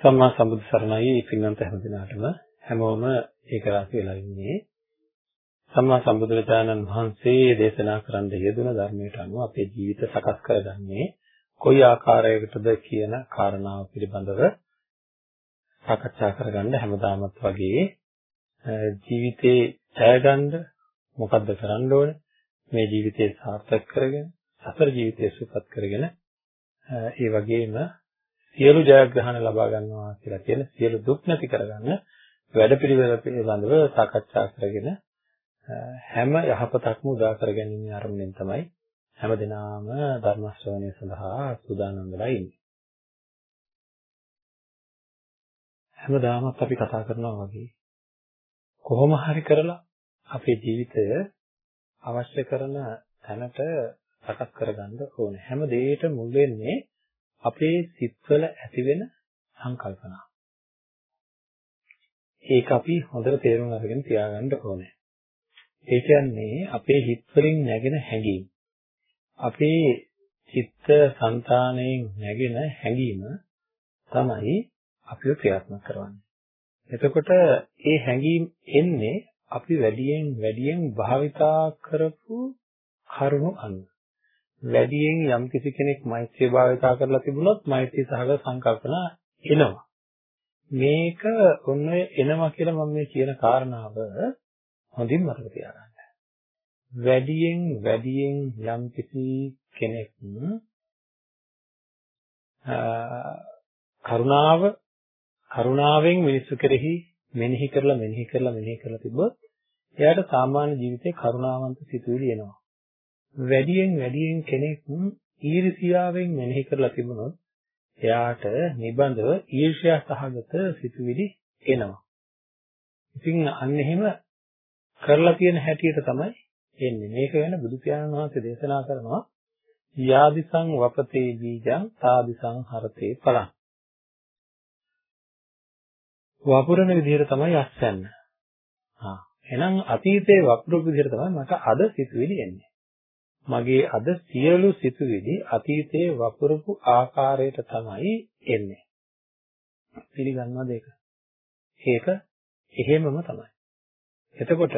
සම්මා සම්බුදු සරණයි. පින්වන්ත හැම දිනාටම හැමෝම ඒක රාශි වෙලා ඉන්නේ. සම්මා සම්බුදුරජාණන් වහන්සේ දේශනා කරන්න යෙදුන ධර්මයට අනුව අපේ ජීවිත සකස් කරගන්නේ කොයි ආකාරයකටද කියන කාරණාව පිළිබඳව සාකච්ඡා කරගන්න හැමදාමත් වගේ ජීවිතේ ජයගන්න මොකද්ද කරන්න ඕනේ? මේ ජීවිතේ සාර්ථක කරගෙන සතර ජීවිතේ සුපපත් කරගෙන ඒ වගේම සියලු ජයග්‍රහණ ලබා ගන්නවා කියලා කියන සියලු දුක් නැති කරගන්න වැඩපිළිවෙල පිළිබඳව සාකච්ඡා කරගෙන හැම යහපතක්ම උදා කරගැනීමේ අරමුණෙන් තමයි හැම දිනාම ධර්ම ශ්‍රවණය සඳහා සූදානම් වෙලා ඉන්නේ. හැමදාමත් අපි කතා කරනවා වගේ කොහොම හරි කරලා අපේ ජීවිතය අවශ්‍ය කරන තැනට සකස් කරගන්න ඕනේ. හැම දෙයකටම මුල් වෙන්නේ අපේ සිත්වල ඇතිවෙන සංකල්පනා. ඒක අපි හොඳට තේරුම් අරගෙන තියාගන්න ඕනේ. ඒ කියන්නේ අපේ හිත් වලින් නැගෙන හැඟීම්. අපේ චිත්ත සංතාණයෙන් නැගෙන හැඟීම තමයි අපිව ක්‍රියාත්මක කරන්නේ. එතකොට ඒ හැඟීම් එන්නේ අපි වැඩියෙන් වැඩියෙන් භාවිතා කරපු කරුණු අනුව. වැඩියෙන් යම් කිසි කෙනෙක් මෛත්‍රිය භාවිතා කරලා තිබුණොත් මෛත්‍රී සහගත සංකල්පනා එනවා. මේක ඔන්න එනවා කියලා මම මේ කියන කාරණාව හොඳින් මතක තියාගන්න. වැඩියෙන් වැඩියෙන් යම් කිසි කෙනෙක් කරුණාව කරුණාවෙන් මිනිස්සු කෙරෙහි මෙනෙහි කරලා මෙනෙහි කරලා මෙනෙහි කරලා තිබ්බොත් එයාට සාමාන්‍ය ජීවිතේ කරුණාවන්ත සිතුවිලි එනවා. වැඩියෙන් වැඩියෙන් කෙනෙක් ඊර්ෂියාවෙන් මෙනෙහි කරලා තිබුණොත් එයාට නිබඳව ඊර්ෂ්‍යා සහගත සිතුවිලි එනවා. ඉතින් අන්න එහෙම කරලා තියෙන හැටියට තමයි එන්නේ. මේක ගැන බුදු පියාණන් වහන්සේ දේශනා කරනවා යාදිසං වපතේ බීජං තාදිසං හරතේ පලං. වපුරන විදිහට තමයි අස්සන්න. හා එහෙනම් අතීතයේ වපුරපු විදිහට තමයි මට අද සිතුවිලි එන්නේ. මගේ අද සියලු සිතුවිලි අතීතයේ වපුරපු ආකාරයට තමයි එන්නේ. පිළිගන්නවද ඒක? ඒක එහෙමම තමයි. එතකොට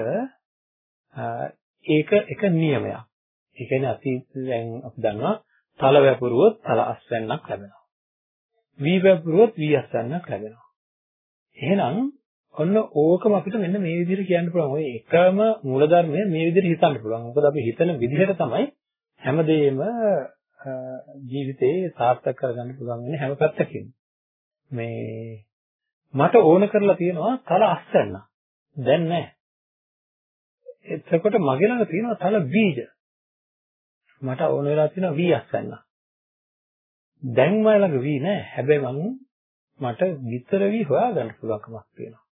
ඒක එක නියමයක්. ඒ කියන්නේ අතීතයෙන් අපි දන්නවා තල වැපුරුවොත් තල අස්වැන්නක් ලැබෙනවා. වී වැපුරුවොත් වී අස්වැන්නක් ලැබෙනවා. එහෙනම් ඔන්න ඕකම අපිට මෙන්න මේ විදිහට කියන්න පුළුවන්. ඔය එකම මූලධර්මය මේ විදිහට හිතන්න පුළුවන්. මොකද අපි හිතන විදිහට තමයි හැමදේම ජීවිතේ සාර්ථක කරගන්න පුළුවන් වෙන්නේ හැම පැත්තකින්. මේ මට ඕන කරලා තියෙනවා තල අස්සන්න. දැන් නැහැ. එතකොට මගේ ළඟ තියෙනවා තල බීජ. මට ඕන වෙලා තියෙනවා වී අස්සන්න. දැන් මම ළඟ වී නැහැ. හැබැයි මම මට විතර වී හොයාගන්න පුළුවන්කමක් තියෙනවා.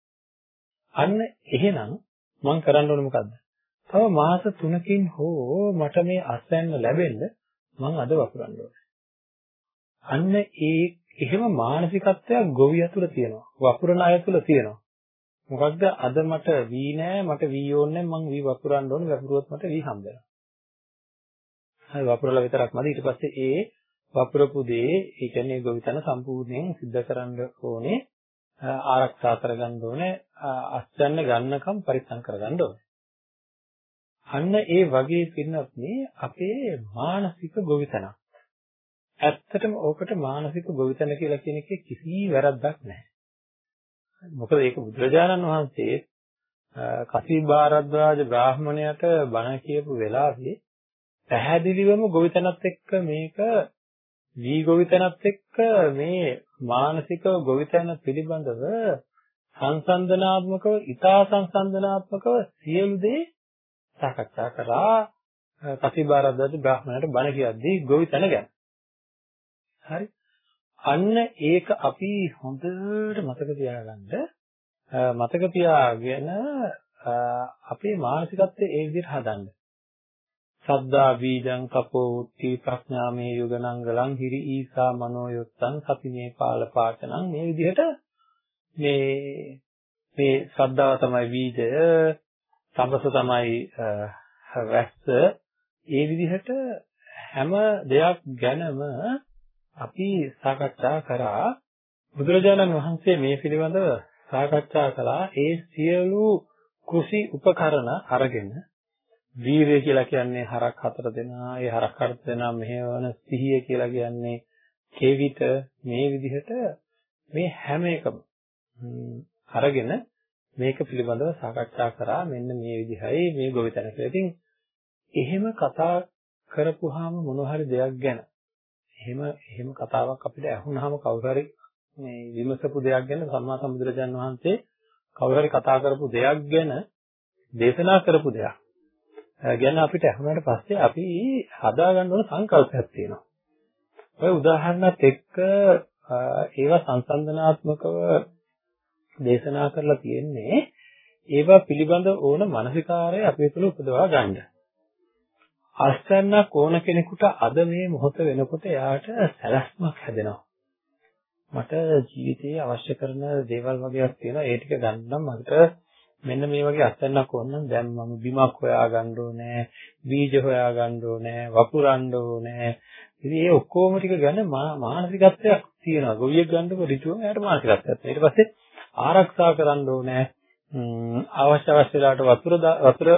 අන්න එහෙනම් මම කරන්න ඕනේ මොකද්ද? තව මාස 3කින් හෝ මට මේ අස්වැන්න ලැබෙන්න මම අද වපුරන්න ඕනේ. අන්න ඒ එහෙම මානසිකත්වයක් ගොවිය තුළ තියෙනවා. වපුරන අය තුළ තියෙනවා. මොකක්ද අද මට වී නෑ මට වී ඕනේ මං වී වපුරන්න ඕනේ වපුරුවොත් මට වී හම්බ වෙනවා. හරි වපුරලා විතරක් මදි ඊට පස්සේ ඒ වපුරපු දේ ඒ කියන්නේ ගොවිතැන සම්පූර්ණයෙන් සිද්ධ කරන්න ඕනේ ආරක්ෂා කරගන්න ඕනේ අස්වැන්න ගන්නකම් පරිස්සම් කරගන්න ඕනේ. අන්න ඒ වගේ පින්නත් අපේ මානසික ගොවිතැනක්. ඇත්තටම ඕකට මානසික ගොවිතැන කියලා කියන එකේ කිසි වැරද්දක් නැහැ. මොකද ඒක බුදුරජාණන් වහන්සේ කසීබාරද්වාජ බ්‍රාහමණයට බණ කියපු වෙලාවේ පැහැදිලිවම ගොවිතැනත් එක්ක මේක වී ගොවිතැනත් එක්ක මේ මානසික ගොවිතැන පිළිබඳව සංසන්දනාත්මකව ඊතා සංසන්දනාත්මකව සියලු දේ සාකච්ඡා කරා කතිබාරද්දත් බ්‍රාහ්මණයට බණ කියද්දී ගොවිතැන ගැන. හරි. අන්න ඒක අපි හොඳට මතක තියාගන්න මතක තියාගෙන අපේ මානසිකත්වය ඒ විදිහට හදන්න. සද්දා බීජං කපෝ උත්ති ප්‍රඥාමේ යුගනංගලං හිරි ඊසා මනෝයොත්තං සතිමේ පාලපාඨනං මේ විදිහට මේ මේ ශ්‍රද්ධාව තමයි බීජය තපස තමයි වැස්ස ඒ විදිහට හැම දෙයක් ගැනම අපි සාකච්ඡා කරා. බුදුරජාණන් වහන්සේ මේ පිළිබඳව සාකච්ඡා කළා. ඒ සියලු කෘෂි උපකරණ අරගෙන වීරය කියලා කියන්නේ හරක් හතර දෙනා ඒ හරක් හතර දෙනා මෙහෙවන සිහිය කියලා කියන්නේ කෙවිත මේ විදිහට මේ හැම එකම අරගෙන මේක පිළිබඳව සාකච්ඡා කරා මෙන්න මේ විදිහයි මේ ගොවිතැන කියලා. ඉතින් එහෙම කතා කරපුවාම මොන හරි දෙයක් ගැන එහෙම එහෙම කතාවක් අපිට ඇහුනහම කවුරු හරි මේ විමසපු දෙයක් ගැන සම්මා සම්බුදුරජාන් වහන්සේ කවුරු හරි කතා කරපු දෙයක් ගැන දේශනා කරපු දෙයක් ගැන අපිට ඇහුනට පස්සේ අපි හදාගන්න ඕන සංකල්පයක් තියෙනවා. ඔය උදාහරණත් එක්ක ඒවා සංසන්දනාත්මකව දේශනා කරලා තියෙන්නේ ඒවා පිළිබඳ ඕන මානසිකාරය අපේ තුළ උපදවා ගන්න. අස්තන්නක් ඕන කෙනෙකුට අද මේ මොහොත වෙනකොට එයාට සැලැස්මක් හැදෙනවා. මට ජීවිතයේ අවශ්‍ය කරන දේවල් වගේක් තියෙනවා ඒ ටික ගන්නම් මට මෙන්න මේ වගේ අස්තන්නක් ඕන නම් දැන් මම බිමක් හොයා ගන්න ඕනේ බීජ හොයා ගන්න ඕනේ වපුරන්න ඕනේ. ඉතින් ඒ ඔක්කොම ටික ගැන මානසිකත්වයක් තියෙනවා. ගොවියෙක් ගන්නකො ඍතුව එයාට මානසිකත්වයක් ඊට පස්සේ ආරක්ෂා කරන්න ඕනේ. අවශ්‍ය අවශ්‍ය වෙලාවට වතුර වතුර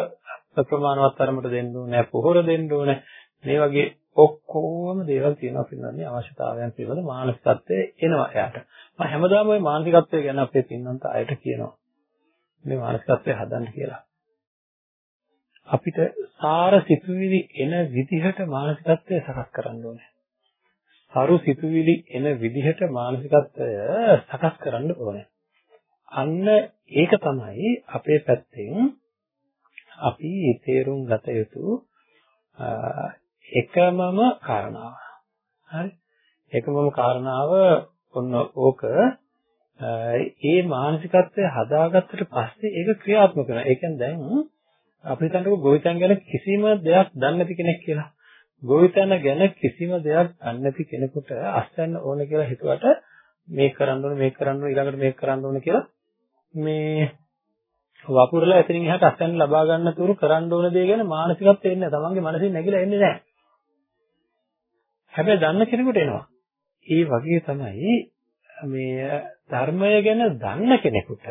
ප්‍රමාණවත් තරමට දෙන්න ඕනේ පොහොර දෙන්න ඕනේ. මේ වගේ ඔක්කොම දේවල් තියෙනවා පිළිබඳව අවශ්‍යතාවයන් පිළිබඳ මානසිකත්වයේ එනවා එයාට. මම හැමදාම ওই මානසිකත්වය ගැන අපේ පින්නන්ත අයට කියනවා. මේ මානසිකත්වය හදන්න කියලා අපිට සාර සිතුවිලි එන විදිහට මානසිකත්වය සකස් කරන්න ඕනේ. සරු සිතුවිලි එන විදිහට මානසිකත්වය සකස් කරන්න ඕනේ. අන්න ඒක තමයි අපේ පැත්තෙන් අපි තේරුම් ගත යුතු එකමම කාරණාව. හරි? එකමම කාරණාව ඔන්න ඕක ඒ මානසිකත්වය හදාගත්තට පස්සේ ඒක ක්‍රියාත්මක වෙනවා. ඒ කියන්නේ දැන් අපි හිතන්නකෝ ගොවිතැන් ගැන කිසිම දෙයක් දන්නේ නැති කෙනෙක් කියලා. ගොවිතැන ගැන කිසිම දෙයක් දන්නේ නැති කෙනෙකුට අස්තන්න ඕන කියලා හිතුවට මේක කරන්න ඕන මේක කරන්න ඕන ඊළඟට මේක කරන්න ඕන කියලා මේ වපුරලා එතනින් එහාට අස්තන්න ලබා ගන්න තුරු කරන්න ඕන දේ ගැන මානසිකත්වය එන්නේ නැහැ. තමන්ගේ මනසින් නැగిලා එන්නේ නැහැ. හැබැයි දන්න කෙනෙකුට එනවා. ඒ වගේ තමයි මේ ධර්මය ගැන දන්න කෙනෙකුට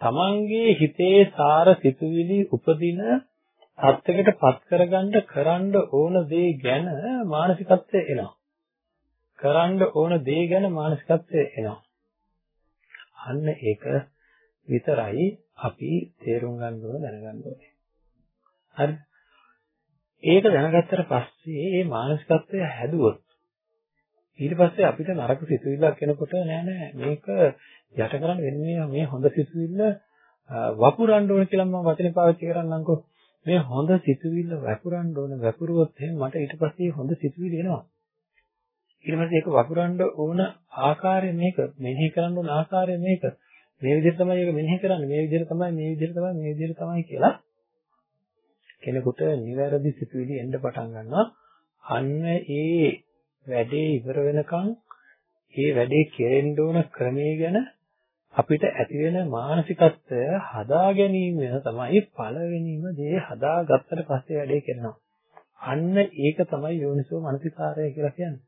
තමන්ගේ හිතේ සාර සිතුවිලි උපදින සත්‍යයකට පත් කරගන්න කරන්න ඕන දේ ගැන මානසිකත්වය එනවා. කරන්න ඕන දේ ගැන මානසිකත්වය එනවා. අන්න ඒක විතරයි අපි තේරුම් ගන්න ඕන දැනගන්න ඕනේ. හරි. ඒක දැනගත්තට පස්සේ මේ මානසිකත්වය හැදුවොත් ඊට පස්සේ අපිට නරක සිතුවිල්ලක් එනකොට නෑ නෑ මේක යට කරන්න වෙන්නේ මේ හොඳ සිතුවිල්ල වපුරන්න ඕන කියලා මම වචනේ පාවිච්චි කරන්නම්කෝ. මේ හොඳ සිතුවිල්ල වපුරන්න ඕන වපුරුවොත් එහෙනම් මට ඊට පස්සේ හොඳ සිතුවිලි එනවා. ඊට පස්සේ ඒක වපුරන්න ඕන ආකාරය මේක මෙනෙහි කරන්න ඕන ආකාරය මේක. මේ විදිහට තමයි ඒක මෙනෙහි කරන්නේ මේ විදිහට තමයි මේ විදිහට තමයි මේ විදිහට තමයි කියලා කෙනෙකුට නිවැරදි සිතුවිලි එන්න පටන් ගන්නවා. අන්න ඒ වැඩේ ඉවර වෙනකන් ඒ වැඩේ කෙරෙන්න ඕන ක්‍රමයේ ගැන අපිට ඇති වෙන මානසිකත්වය හදා ගැනීම තමයි පළවෙනිම දේ හදාගත්තට පස්සේ වැඩේ කරනවා. අන්න ඒක තමයි යෝනිසෝ මනසිකාරය කියලා කියන්නේ.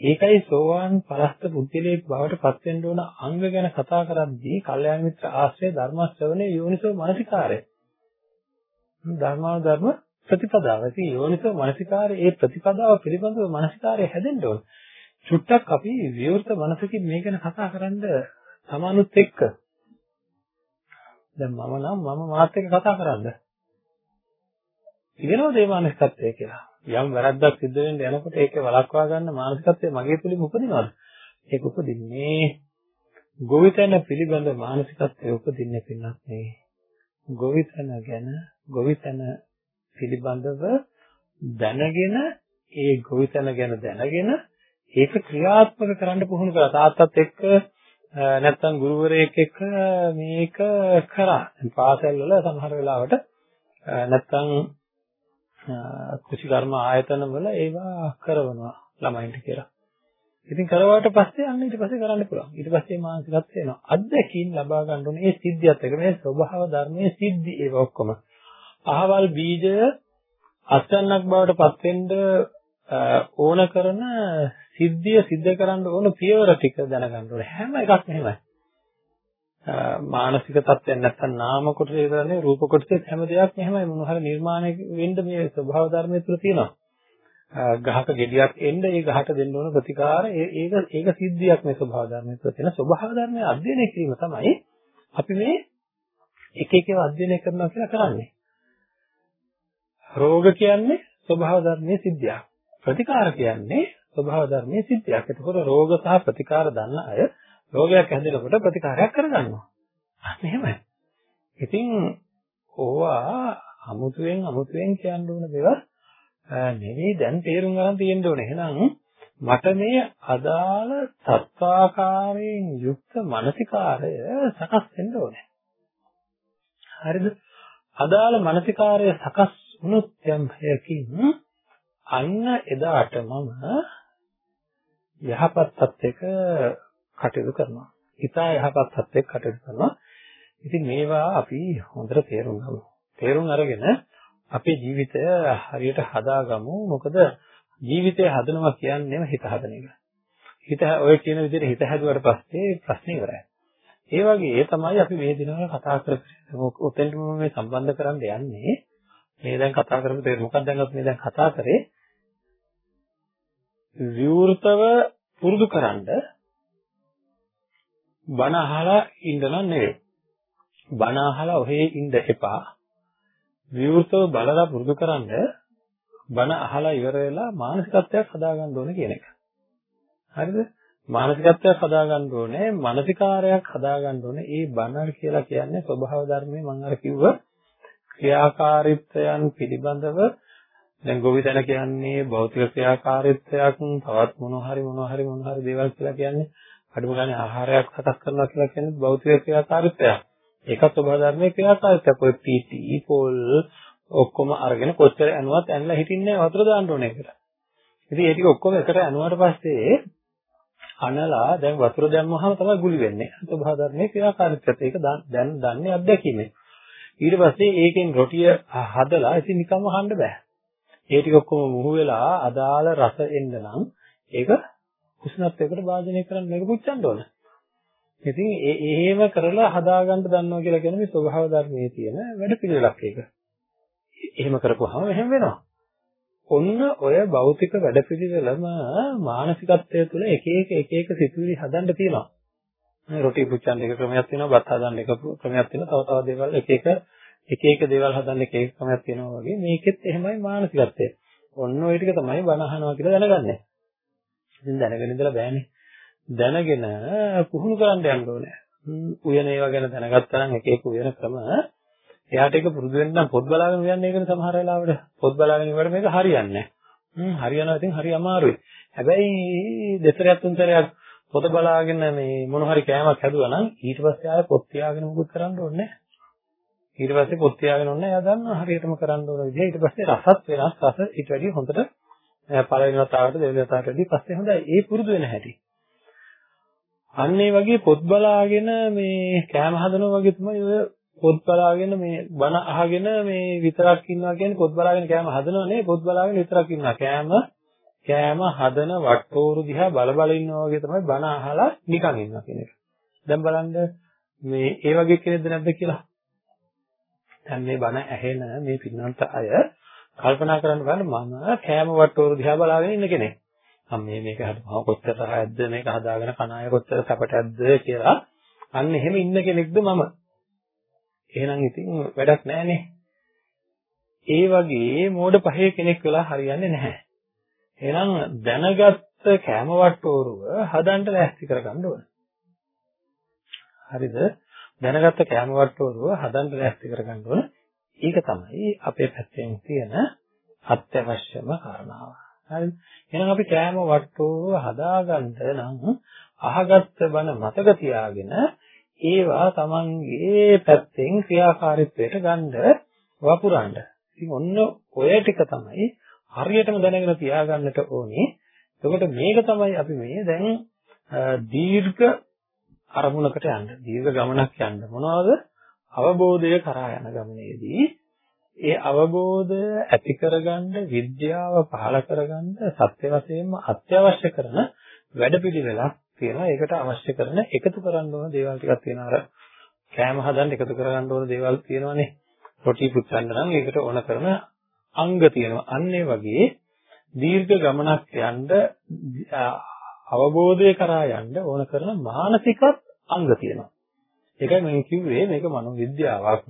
ඒකයි සෝවාන් පරස්ත බුද්ධිලේක් බවට පත් වෙන්න ඕන අංග ගැන කතා කරද්දී කල්යාණ මිත්‍ර ආශ්‍රය ධර්ම ශ්‍රවණේ යෝනිසෝ මනසිකාරය. ධර්මාව ධර්ම ප්‍රතිපදාව. ඉතින් යෝනිසෝ මනසිකාරය ඒ ප්‍රතිපදාව පිළිබඳව මනසිකාරය හැදෙන්න ඕන. චුට්ටක් අපි විවෘත මනසකින් මේ ගැන කතා කරන්න සමානුත් එක්ක දැන් මම නම් මම මාත් එක්ක කතා කරන්න ඉගෙනවද මේ මානසිකත්වය කියලා යම් වැරද්දක් සිද්ධ වෙන්න යනකොට ඒකේ වළක්වා ගන්න මානසිකත්වය මගේ තුලින් උපදිනවද ඒක උපදින්නේ ගොවිතැන පිළිබඳ මානසිකත්වය උපදින්නේ පින්නත් නේ ගොවිතැන ගැන ගොවිතැන පිළිබඳව දැනගෙන ඒ ගොවිතැන ගැන දැනගෙන ඒක ක්‍රියාත්මක කරන්න පුහුණු කරා තාත්තත් එක්ක නැත්තම් ගුරුවරයෙක් එක්ක මේක කරා. පාසල් වල සමහර වෙලාවට නැත්තම් කුසි කර්ම ආයතන වල ඒවා කරනවා ළමයින්ට කියලා. ඉතින් කරවට පස්සේ අන්න ඊට පස්සේ කරන්න පුළුවන්. ඊට පස්සේ මානසිකත්වය එනවා. අත්දැකීම් ලබා ගන්න ඕනේ මේ සිද්ධියත් එක්ක මේ ස්වභාව ධර්මයේ සිද්ධි ඒව ඔක්කොම. අහවල් බීජය අසන්නක් බවට පත් වෙන්න ඕන කරන සිද්ධිය සිද්ධ කරන්න ඕන පියවර ටික දැනගන්න ඕනේ. හැම එකක්ම එහෙමයි. මානසික තත්ත්වයක් නැත්නම් නාම කොටස විතරනේ රූප කොටසේ හැම දෙයක්ම එහෙමයි මොන හරි නිර්මාණය වෙන්න මේ ස්වභාව ධර්මයේ තුල තියෙනවා. ගහක ගෙඩියක් එන්න ඒ ගහට දෙන්න ඕන ප්‍රතිකාර ඒක ඒක සිද්ධියක් මේ ස්වභාව ධර්මයේ තුල තියෙන ස්වභාව ධර්මයේ අධ්‍යයනය කිරීම තමයි අපි මේ එක එක ඒවා අධ්‍යයනය කරනවා කියලා කරන්නේ. රෝග කියන්නේ ස්වභාව ධර්මයේ සිද්ධියක්. ප්‍රතිකාර කියන්නේ ස්වභාව ධර්මයේ සිද්ධියක්. එතකොට රෝග සහ ප්‍රතිකාර දන්න අය රෝගයක් හැදෙනකොට ප්‍රතිකාරයක් කරගන්නවා. එහෙමයි. ඉතින් ඕවා අමුතුවෙන් අමුතුවෙන් කියන්න ඕන දේවල් නෙවෙයි දැන් තේරුම් ගන්න තියෙන්න ඕනේ. එහෙනම් මට මේ අදාළ සත්වාකාරයෙන් යුක්ත මානසිකාරය සකස් වෙන්න ඕනේ. හරිද? අදාළ මානසිකාරය සකස් වුණොත් යම් හේකින් අන්න එදාට මම යහපත් සත්‍යක කටයුතු කරනවා. හිතා යහපත් සත්‍යක කටයුතු කරනවා. ඉතින් මේවා අපි හොඳට තේරුම් ගමු. තේරුම් අරගෙන අපේ ජීවිතය හරියට හදාගමු. මොකද ජීවිතය හදනවා කියන්නේම හිත හදන එක. හිත ඔය කියන විදිහට හිත හැදුවට පස්සේ ප්‍රශ්නේ ඉවරයි. ඒ වගේ තමයි අපි මේ දිනවල කතා කරන්නේ. ඔතෙන්ට මම මේ සම්බන්ධ කරන්න යන්නේ. මේ දැන් කතා කරපු දේ මොකක්ද දැන් අපි මේ දැන් කතා කරේ විවෘතව පුරුදු කරන්ඩ බණ අහලා ඉන්න නෙවෙයි. බණ අහලා ඔහේ ඉන්න එපා. විවෘතව බලලා පුරුදු කරන්ඩ බණ අහලා ඉවර වෙලා මානසිකත්වයක් හදාගන්න ඕනේ කියන එක. හරිද? මානසිකත්වයක් හදාගන්න ඕනේ, මානසිකාරයක් හදාගන්න ඕනේ. ඒ බණ කියලා කියන්නේ ස්වභාව ධර්මයේ මම අර කිව්ව ක්‍රියාකාරීත්වයන් පිළිබඳව දැන් ගොවිතැන කියන්නේ භෞතික ක්‍රියාකාරීත්වයක් තවත් මොන හරි මොන හරි මොන හරි දේවල් කියලා කියන්නේ අඩුම ගානේ ආහාරයක් සකස් කරනවා කියලා කියන්නේ භෞතික ක්‍රියාකාරීත්වයක්. ඒකත් ස්වභාව ධර්මයේ ක්‍රියාකාරීත්වයක්. ඔය පීටි, පොල් ඔක්කොම අරගෙන කොච්චර ඇනුවත් ඇනලා හිටින්නේ වතුර දාන්න ඕනේ කියලා. ඉතින් ඒ ටික ඔක්කොම එකට ඇනුවාට පස්සේ අනලා දැන් වතුර දැම්මහම තමයි ගුලි වෙන්නේ. ස්වභාව ධර්මයේ ක්‍රියාකාරීත්වය. ඒක දැන් දන්නේ අත්දැකීමෙන්. ඊට පස්සේ ඒකෙන් රොටිය හදලා ඉතින් නිකම්ම කන්න බෑ. ඒ ටික ඔක්කොම මුහු වෙලා අදාළ රස එන්න නම් ඒක උෂ්ණත්වයකට භාජනය කරන්න මේක පුච්චන්න ඕන. ඉතින් ඒ එහෙම කරලා හදාගන්න දන්නවා කියලා කියන්නේ මේ ස්වභාව ධර්මයේ තියෙන වැඩ පිළිවෙලක් ඒක. එහෙම කරපුවාම එහෙම වෙනවා. ඔන්න ඔය භෞතික වැඩ පිළිවෙලම මානසිකත්වය තුළ එක එක එක එක සිතුවිලි හදන්න තියෙනවා. රොටි පුච්චන්න එක ක්‍රමයක් තියෙනවා, බත් හදන්න එක ක්‍රමයක් තියෙනවා, තව තව දේවල් එක එක එක එක දේවල් හදන්න එක එක ක්‍රමයක් තියෙනවා වගේ මේකෙත් එහෙමයි මානසිකත්වය. ඔන්න ඔය ටික තමයි බණ අහනවා කියලා දැනගන්නේ. ඉතින් දැනගෙන ඉඳලා බෑනේ. දැනගෙන පුහුණු කරන්න යන්න ඕනේ. උයන ඒවා ගැන දැනගත්තා නම් එක එක උයන ක්‍රම එයාට ඒක පුරුදු වෙන්න නම් පොත් බලාගෙන උයන්නේ ඒකනේ සමහර වෙලාවට. පොත් බලාගෙන ඉවර මේක හරියන්නේ නැහැ. හරියනවා ඉතින් හරි අමාරුයි. හැබැයි දෙතරයක් තුන්තරයක් පොත බලාගෙන මේ මොන හරි කෑමක් හැදුවා නම් ඊට පස්සේ ආයෙ පොත් තියාගෙන මුකුත් කරන්න ඕනේ නැහැ. ඊට පස්සේ පොත් තියාගෙන ඔන්න එයා දන්නවා හරියටම කරන්න ඕන විදිහ. ඊට පස්සේ රසත් වෙනස්. රස ඊට වැඩිය හොඳට පළවෙනි වතාවට දෙවෙනි වතාවට වැඩිය පස්සේ හොඳයි. ඒ පුරුදු වෙන හැටි. අන්න ඒ වගේ පොත් බලාගෙන මේ කෑම හදනවා වගේ තමයි ඔය පොත් බලාගෙන මේ බණ අහගෙන මේ විතරක් ඉන්නවා කියන්නේ පොත් බලාගෙන කෑම හදනවා නේ පොත් බලාගෙන විතරක් ඉන්නවා. කෑම කෑම හදන වට්ටෝරු දිහා බල බල ඉන්නවා වගේ තමයි බණ අහලා නිකන් ඉන්නවා කියන එක. දැන් බලන්න මේ ඒ වගේ කෙනෙක්ද නැද්ද කියලා. දැන් මේ බණ ඇහෙන මේ පින්නන්ත අය කල්පනා කරන්න බලන්න මම කෑම වට්ටෝරු දිහා බලාගෙන ඉන්න කෙනෙක්. මම මේ මේක හදපුවා කොච්චර තරහක්ද මේක හදාගෙන කන අය කොච්චර සැපටද කියලා අන්න එහෙම ඉන්න කෙනෙක්ද මම. එහෙනම් ඉතින් වැඩක් නැහැනේ. ඒ වගේ මෝඩ පහේ කෙනෙක් වෙලා හරියන්නේ නැහැ. එහෙනම් දැනගත්ත කෑම වට්ටෝරුව හදන්න ලෑස්ති කරගන්න ඕන. හරිද? දැනගත්ත කෑම වට්ටෝරුව හදන්න ලෑස්ති කරගන්න ඕන. ඒක තමයි අපේ පැත්තෙන් තියෙන අත්‍යවශ්‍යම කාරණාව. හරිද? එහෙනම් අපි කෑම වට්ටෝරුව හදාගන්න නම් අහගත්ත බණ මතක තියාගෙන ඒවා Tamanගේ පැත්තෙන් ක්‍රියාකාරීත්වයට ගන්න වපුරන්න. ඉතින් ඔන්න ඔය ටික තමයි හරියටම දැනගෙන තියාගන්නට ඕනේ. එතකොට මේක තමයි අපි මේ දැන් දීර්ඝ අරමුණකට යන්න දීර්ඝ ගමනක් යන්න මොනවද අවබෝධය කරා යන ගමනේදී ඒ අවබෝධය ඇති කරගන්න විද්‍යාව පහළ කරගන්න සත්‍ය වශයෙන්ම අත්‍යවශ්‍ය කරන වැඩපිළිවෙලක් තියෙනවා. ඒකට අවශ්‍ය කරන එකතු කරන්න ඕන දේවල් ටිකක් තියෙනවා. අර කෑම හදන්න එකතු කරගන්න ඕන දේවල් තියෙනවානේ. රොටි පුච්චන්න නම් ඒකට ඕන කරන අංග තියෙනවා. අන්න ඒ වගේ දීර්ඝ ගමනක් යන්න අවබෝධය කරා යන්න ඕන කරන මානසිකත් අංග තියෙනවා. ඒකයි මම කිව්වේ මේක මනෝවිද්‍යාවක්.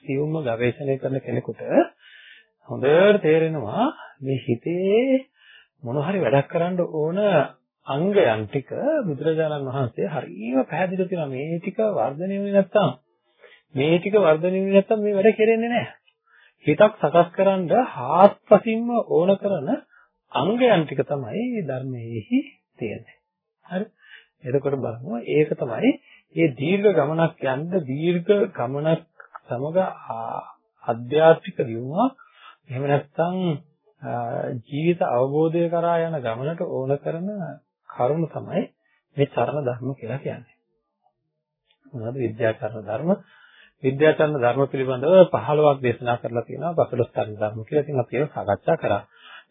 සියුම්ම ගවේෂණය කරන කෙනෙකුට හොඳට තේරෙනවා මේ හිතේ මොන හරි වැඩක් කරන්න ඕන අංගයන් ටික බුදුරජාණන් වහන්සේ හරියම පැහැදිලි කරනවා මේ ටික වර්ධනය වෙන්නේ නැත්තම් මේ ටික වර්ධනය වෙන්නේ නැත්තම් මේ වැඩ කෙරෙන්නේ නැහැ. හිතක් සකස් කරන්න හාත්පසින්ම ඕන කරන අංගයන් ටික තමයි ධර්මයේහි තියෙන්නේ. හරි. එතකොට බලමු ඒක තමයි මේ දීර්ඝ ගමනක් යන්න දීර්ඝ ගමනක් සමග අධ්‍යාත්මික දියුණුවක් එහෙම නැත්නම් ජීවිත අවබෝධය කරා යන ගමනට ඕන කරන කරුණු තමයි මේ චරණ ධර්ම කියලා කියන්නේ. මොනවද විද්‍යාචරණ ධර්ම? විද්‍යාචරණ ධර්ම පිළිබඳව 15ක් දේශනා කරලා තියෙනවා 15 චරණ ධර්ම කියලා. ඉතින් අපි ඒක සාකච්ඡා කරා.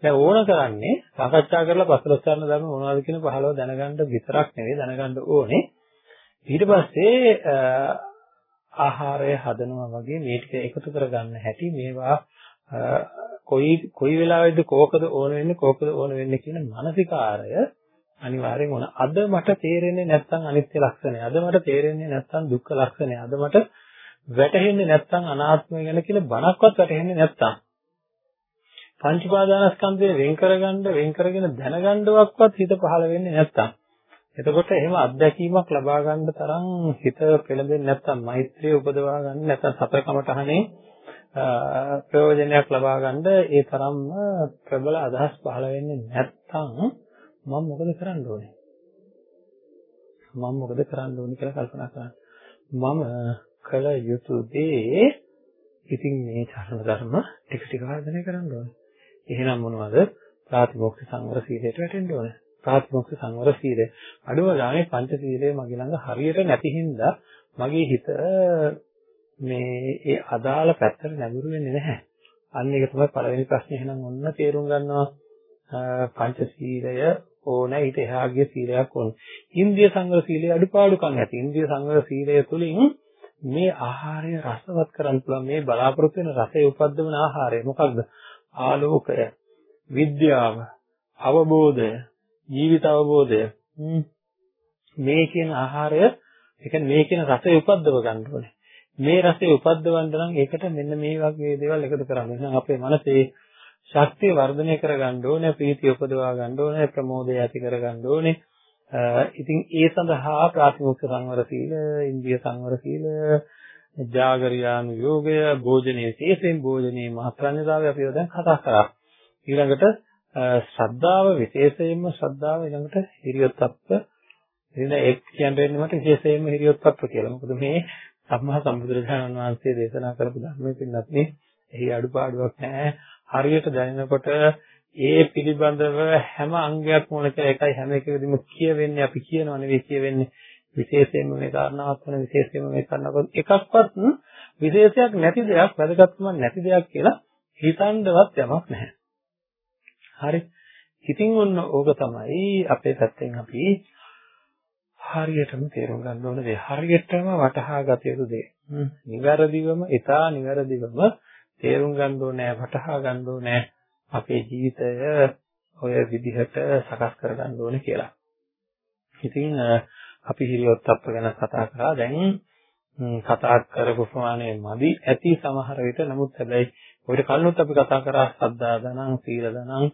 දැන් ඕන කරන්නේ සාකච්ඡා කරලා 15 චරණ ධර්ම මොනවද කියන 15 දැනගන්න විතරක් නෙවෙයි දැනගන්න ඕනේ. ඊට පස්සේ ආහාරය හදනවා වගේ මේ ටික එකතු කරගන්න හැටි මේවා කොයි කොයි වෙලාවෙද කෝකද ඕන වෙන්නේ කෝකද ඕන වෙන්නේ කියන මානසිකාරය අනිවාර්යෙන් ඕන. අද මට තේරෙන්නේ නැත්නම් අනිත්‍ය ලක්ෂණය. අද මට තේරෙන්නේ නැත්නම් දුක්ඛ ලක්ෂණය. අද මට වැටහෙන්නේ නැත්නම් අනාත්මය ගැන කියලා බණක්වත් වැටහෙන්නේ නැත්නම් පංච පාදානස්කන්ධය වෙන් කරගන්න වෙන් කරගෙන දැනගන්නවක්වත් හිත පහළ වෙන්නේ නැත්නම්. එතකොට එහෙම අත්දැකීමක් ලබා ගන්න තරම් හිත පෙළඹෙන්නේ නැත්නම් මෛත්‍රිය උපදවා ගන්න නැත්නම් සතර කමඨහනේ ප්‍රයෝජනයක් ලබා ගන්න ඒ තරම්ම ප්‍රබල අදහස් පහළ වෙන්නේ නැත්නම් මම මොකද කරන්න ඕනේ? මම මොකද කරන්න ඕනේ කියලා කල්පනා කරන්න. මම කළ යුතු දේ ඉතින් මේ චරණ ධර්ම ටික ටික වර්ධනය කරන්න ඕනේ එහෙනම් මොනවද ප්‍රාතිමෝක්ෂ සංවර සීලයට වැටෙන්න ඕනේ ප්‍රාතිමොක්ෂ සංවර සීලය. අඩුම ගානේ පංච සීලය මගේ ළඟ හරියට නැති හින්දා මගේ හිත මේ ඒ අදාළ පැත්තට නැඹුරු වෙන්නේ නැහැ. අන්න ඒක තමයි පළවෙනි ප්‍රශ්නේ එහෙනම් ඔන්න තේරුම් ගන්නවා. පංච සීලය ඕන ඊට එහා ගිය සීලයක් ඕන. ඉන්ද්‍රිය සංවර සීලයේ අඩුපාඩුකම් ඇති. ඉන්ද්‍රිය සංවර සීලය තුලින් මේ ආහාරය රසවත් කරන්න පුළුවන් මේ බලාපොරොත්තු වෙන රසය උපද්දවන ආහාරය මොකක්ද? ආලෝකය, විද්‍යාව, අවබෝධය, ජීවිත අවබෝධය මේ කියන ආහාරය ඒ කියන්නේ මේ කියන රසය උපද්දව ගන්න ඕනේ. මේ රසය උපද්දවන්න නම් ඒකට මෙන්න මේ වගේ දේවල් එකතු කරන්න. එහෙනම් අපේ මනසේ ශක්තිය වර්ධනය කරගන්න ඕනේ, ප්‍රීතිය උපදවා ගන්න ඕනේ, ප්‍රමෝදය ඇති කරගන්න ඕනේ. ඉතින් ඒ සඳහා ප්‍රාතිමොක්ඛ සංවර සීල, ඉන්ද්‍රිය සංවර සීල, ජාගරියානු යෝගය, භෝජනයේ විශේෂයෙන් භෝජනයේ මහත්‍රාණ්‍යතාවය අපි දැන් කතා කරා. ඊළඟට ශ්‍රද්ධාව විශේෂයෙන්ම ශ්‍රද්ධාව ඊළඟට හිරියොත්ප්ප එන එක් කියන්නේ මට විශේෂයෙන්ම හිරියොත්ප්ප කියලා. මොකද මේ සම්මා සම්බුදුරජාණන් වහන්සේ දේශනා කරපු ධර්මයේ පින්නත් නේ එහි අඩුපාඩුවක් නැහැ. හරියට දැනෙනකොට ඒ පිළිබඳව හැම අංගයක්ම ඕන කියලා එකයි හැම එකකදීම කියවෙන්නේ අපි කියනව නෙවෙයි කියවෙන්නේ විශේෂයෙන්ම මේ කාරණාවක් වෙන විශේෂයෙන්ම මේ කාරණාවක් එකක්වත් විශේෂයක් නැති දෙයක් වැදගත්කමක් නැති දෙයක් කියලා හිතන්නවත් යමක් නැහැ. හරි. ඉතින් ඔන්න ඕක තමයි අපේ පැත්තෙන් අපි හරියටම තේරුම් ගන්න ඕන දේ. හරියටම වටහා ගත යුතු දේ. නිවැරදිවම, ඊටා නිවැරදිවම තේරුම් ගන්න ඕනේ, වටහා ගන්න ඕනේ අපේ ජීවිතය ඔය විදිහට සකස් කර ගන්න ඕනේ කියලා. ඉතින් අපි හිරියොත්ප්ප ගැන කතා කරා. දැන් කතා කරපු ප්‍රමාණය මදි ඇති සමහර විට නමුත් හැබැයි ඔයිට කලිනුත් අපි කතා කරා සද්දා දනං සීල දනං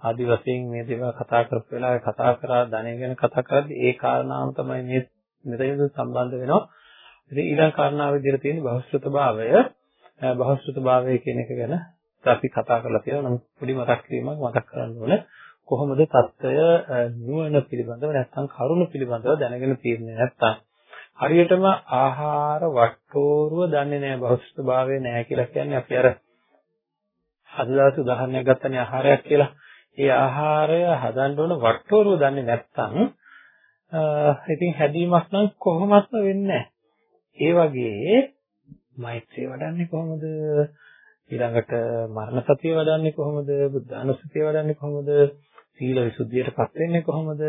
ආදි වශයෙන් මේ දේවල් කතා කරපු වෙලාවේ කතා කරා ධනය ගැන කතා කරද්දී ඒ කාරණාව තමයි මේ මෙතනද සම්බන්ධ වෙනවා ඉතින් ඊළඟ කාරණාව විදිහට තියෙන බහුශ්‍රතභාවය බහුශ්‍රතභාවය කියන එක ගැන අපි කතා කරලා තියෙනවා. නමුත් පොඩි මතක් කිරීමක් මතක් කරන්න ඕන. කොහොමද தত্ত্বය නුවණ පිළිබඳව නැත්නම් කරුණ පිළිබඳව දැනගෙන තීරණය නැත්නම් හරියටම ආහාර වට්ටෝරුව දන්නේ නැහැ බෞද්ධ භාවය නැහැ කියලා කියන්නේ අපි අර අදදාස උදාහරණයක් ගත්තනේ ආහාරයක් කියලා. ඒ ආහාරය හදන්න ඕන වට්ටෝරුව දන්නේ නැත්නම් ඉතින් හැදීමක් නම් කොහොමත්ම වෙන්නේ ඒ වගේ මෛත්‍රිය වඩන්නේ කොහොමද? ඊළඟට මරණ සතිය වඩන්නේ කොහොමද? බුද්ධානුස්සතිය වඩන්නේ කොහොමද? සීල විසුද්ධියටපත් වෙන්නේ කොහොමද?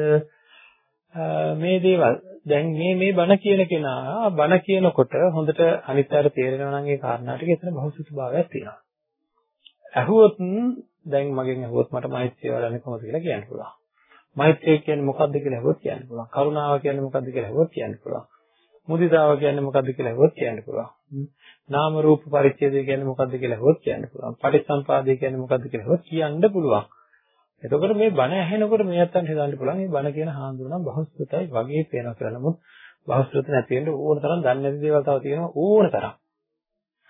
මේ දේවල් දැන් මේ මේ බණ කියන කෙනා බණ කියනකොට හොඳට අනිත් අයට තේරෙනවා නම් ඒ කාරණා ටික එතන බහුසුත භාවයක් තියෙනවා. ඇහුවොත් දැන් මගෙන් ඇහුවොත් මට මෛත්‍රිය වඩන්නේ කොහොමද කියලා කියන්න පුළුවන්. මෛත්‍රිය කියන්නේ මොකක්ද කියලා ඇහුවොත් කියන්න පුළුවන්. කරුණාව කියන්නේ මොකක්ද කියලා ඇහුවොත් කියන්න පුළුවන්. මුදිතාව කියන්නේ මොකක්ද කියලා ඇහුවොත් කියන්න පුළුවන්. නාම රූප පරිච්ඡේදය කියන්නේ මොකක්ද කියලා ඇහුවොත් කියන්න පුළුවන්. පටිච්චසම්පාදය කියන්නේ මොකක්ද කියලා ඇහුවොත් කියන්න පුළුවන්. එතකොට මේ බණ ඇහෙනකොට මේ අත්තන්ට හිතන්න පුළුවන් මේ බණ කියන හාමුදුරුවෝ නම් බහුශ්‍රතයි වගේ පේනවා කියලා. නමුත් බහුශ්‍රත නැති වෙන්න ඕන තරම් දන්නේ නැති දේවල් තව තියෙනවා ඕන තරම්.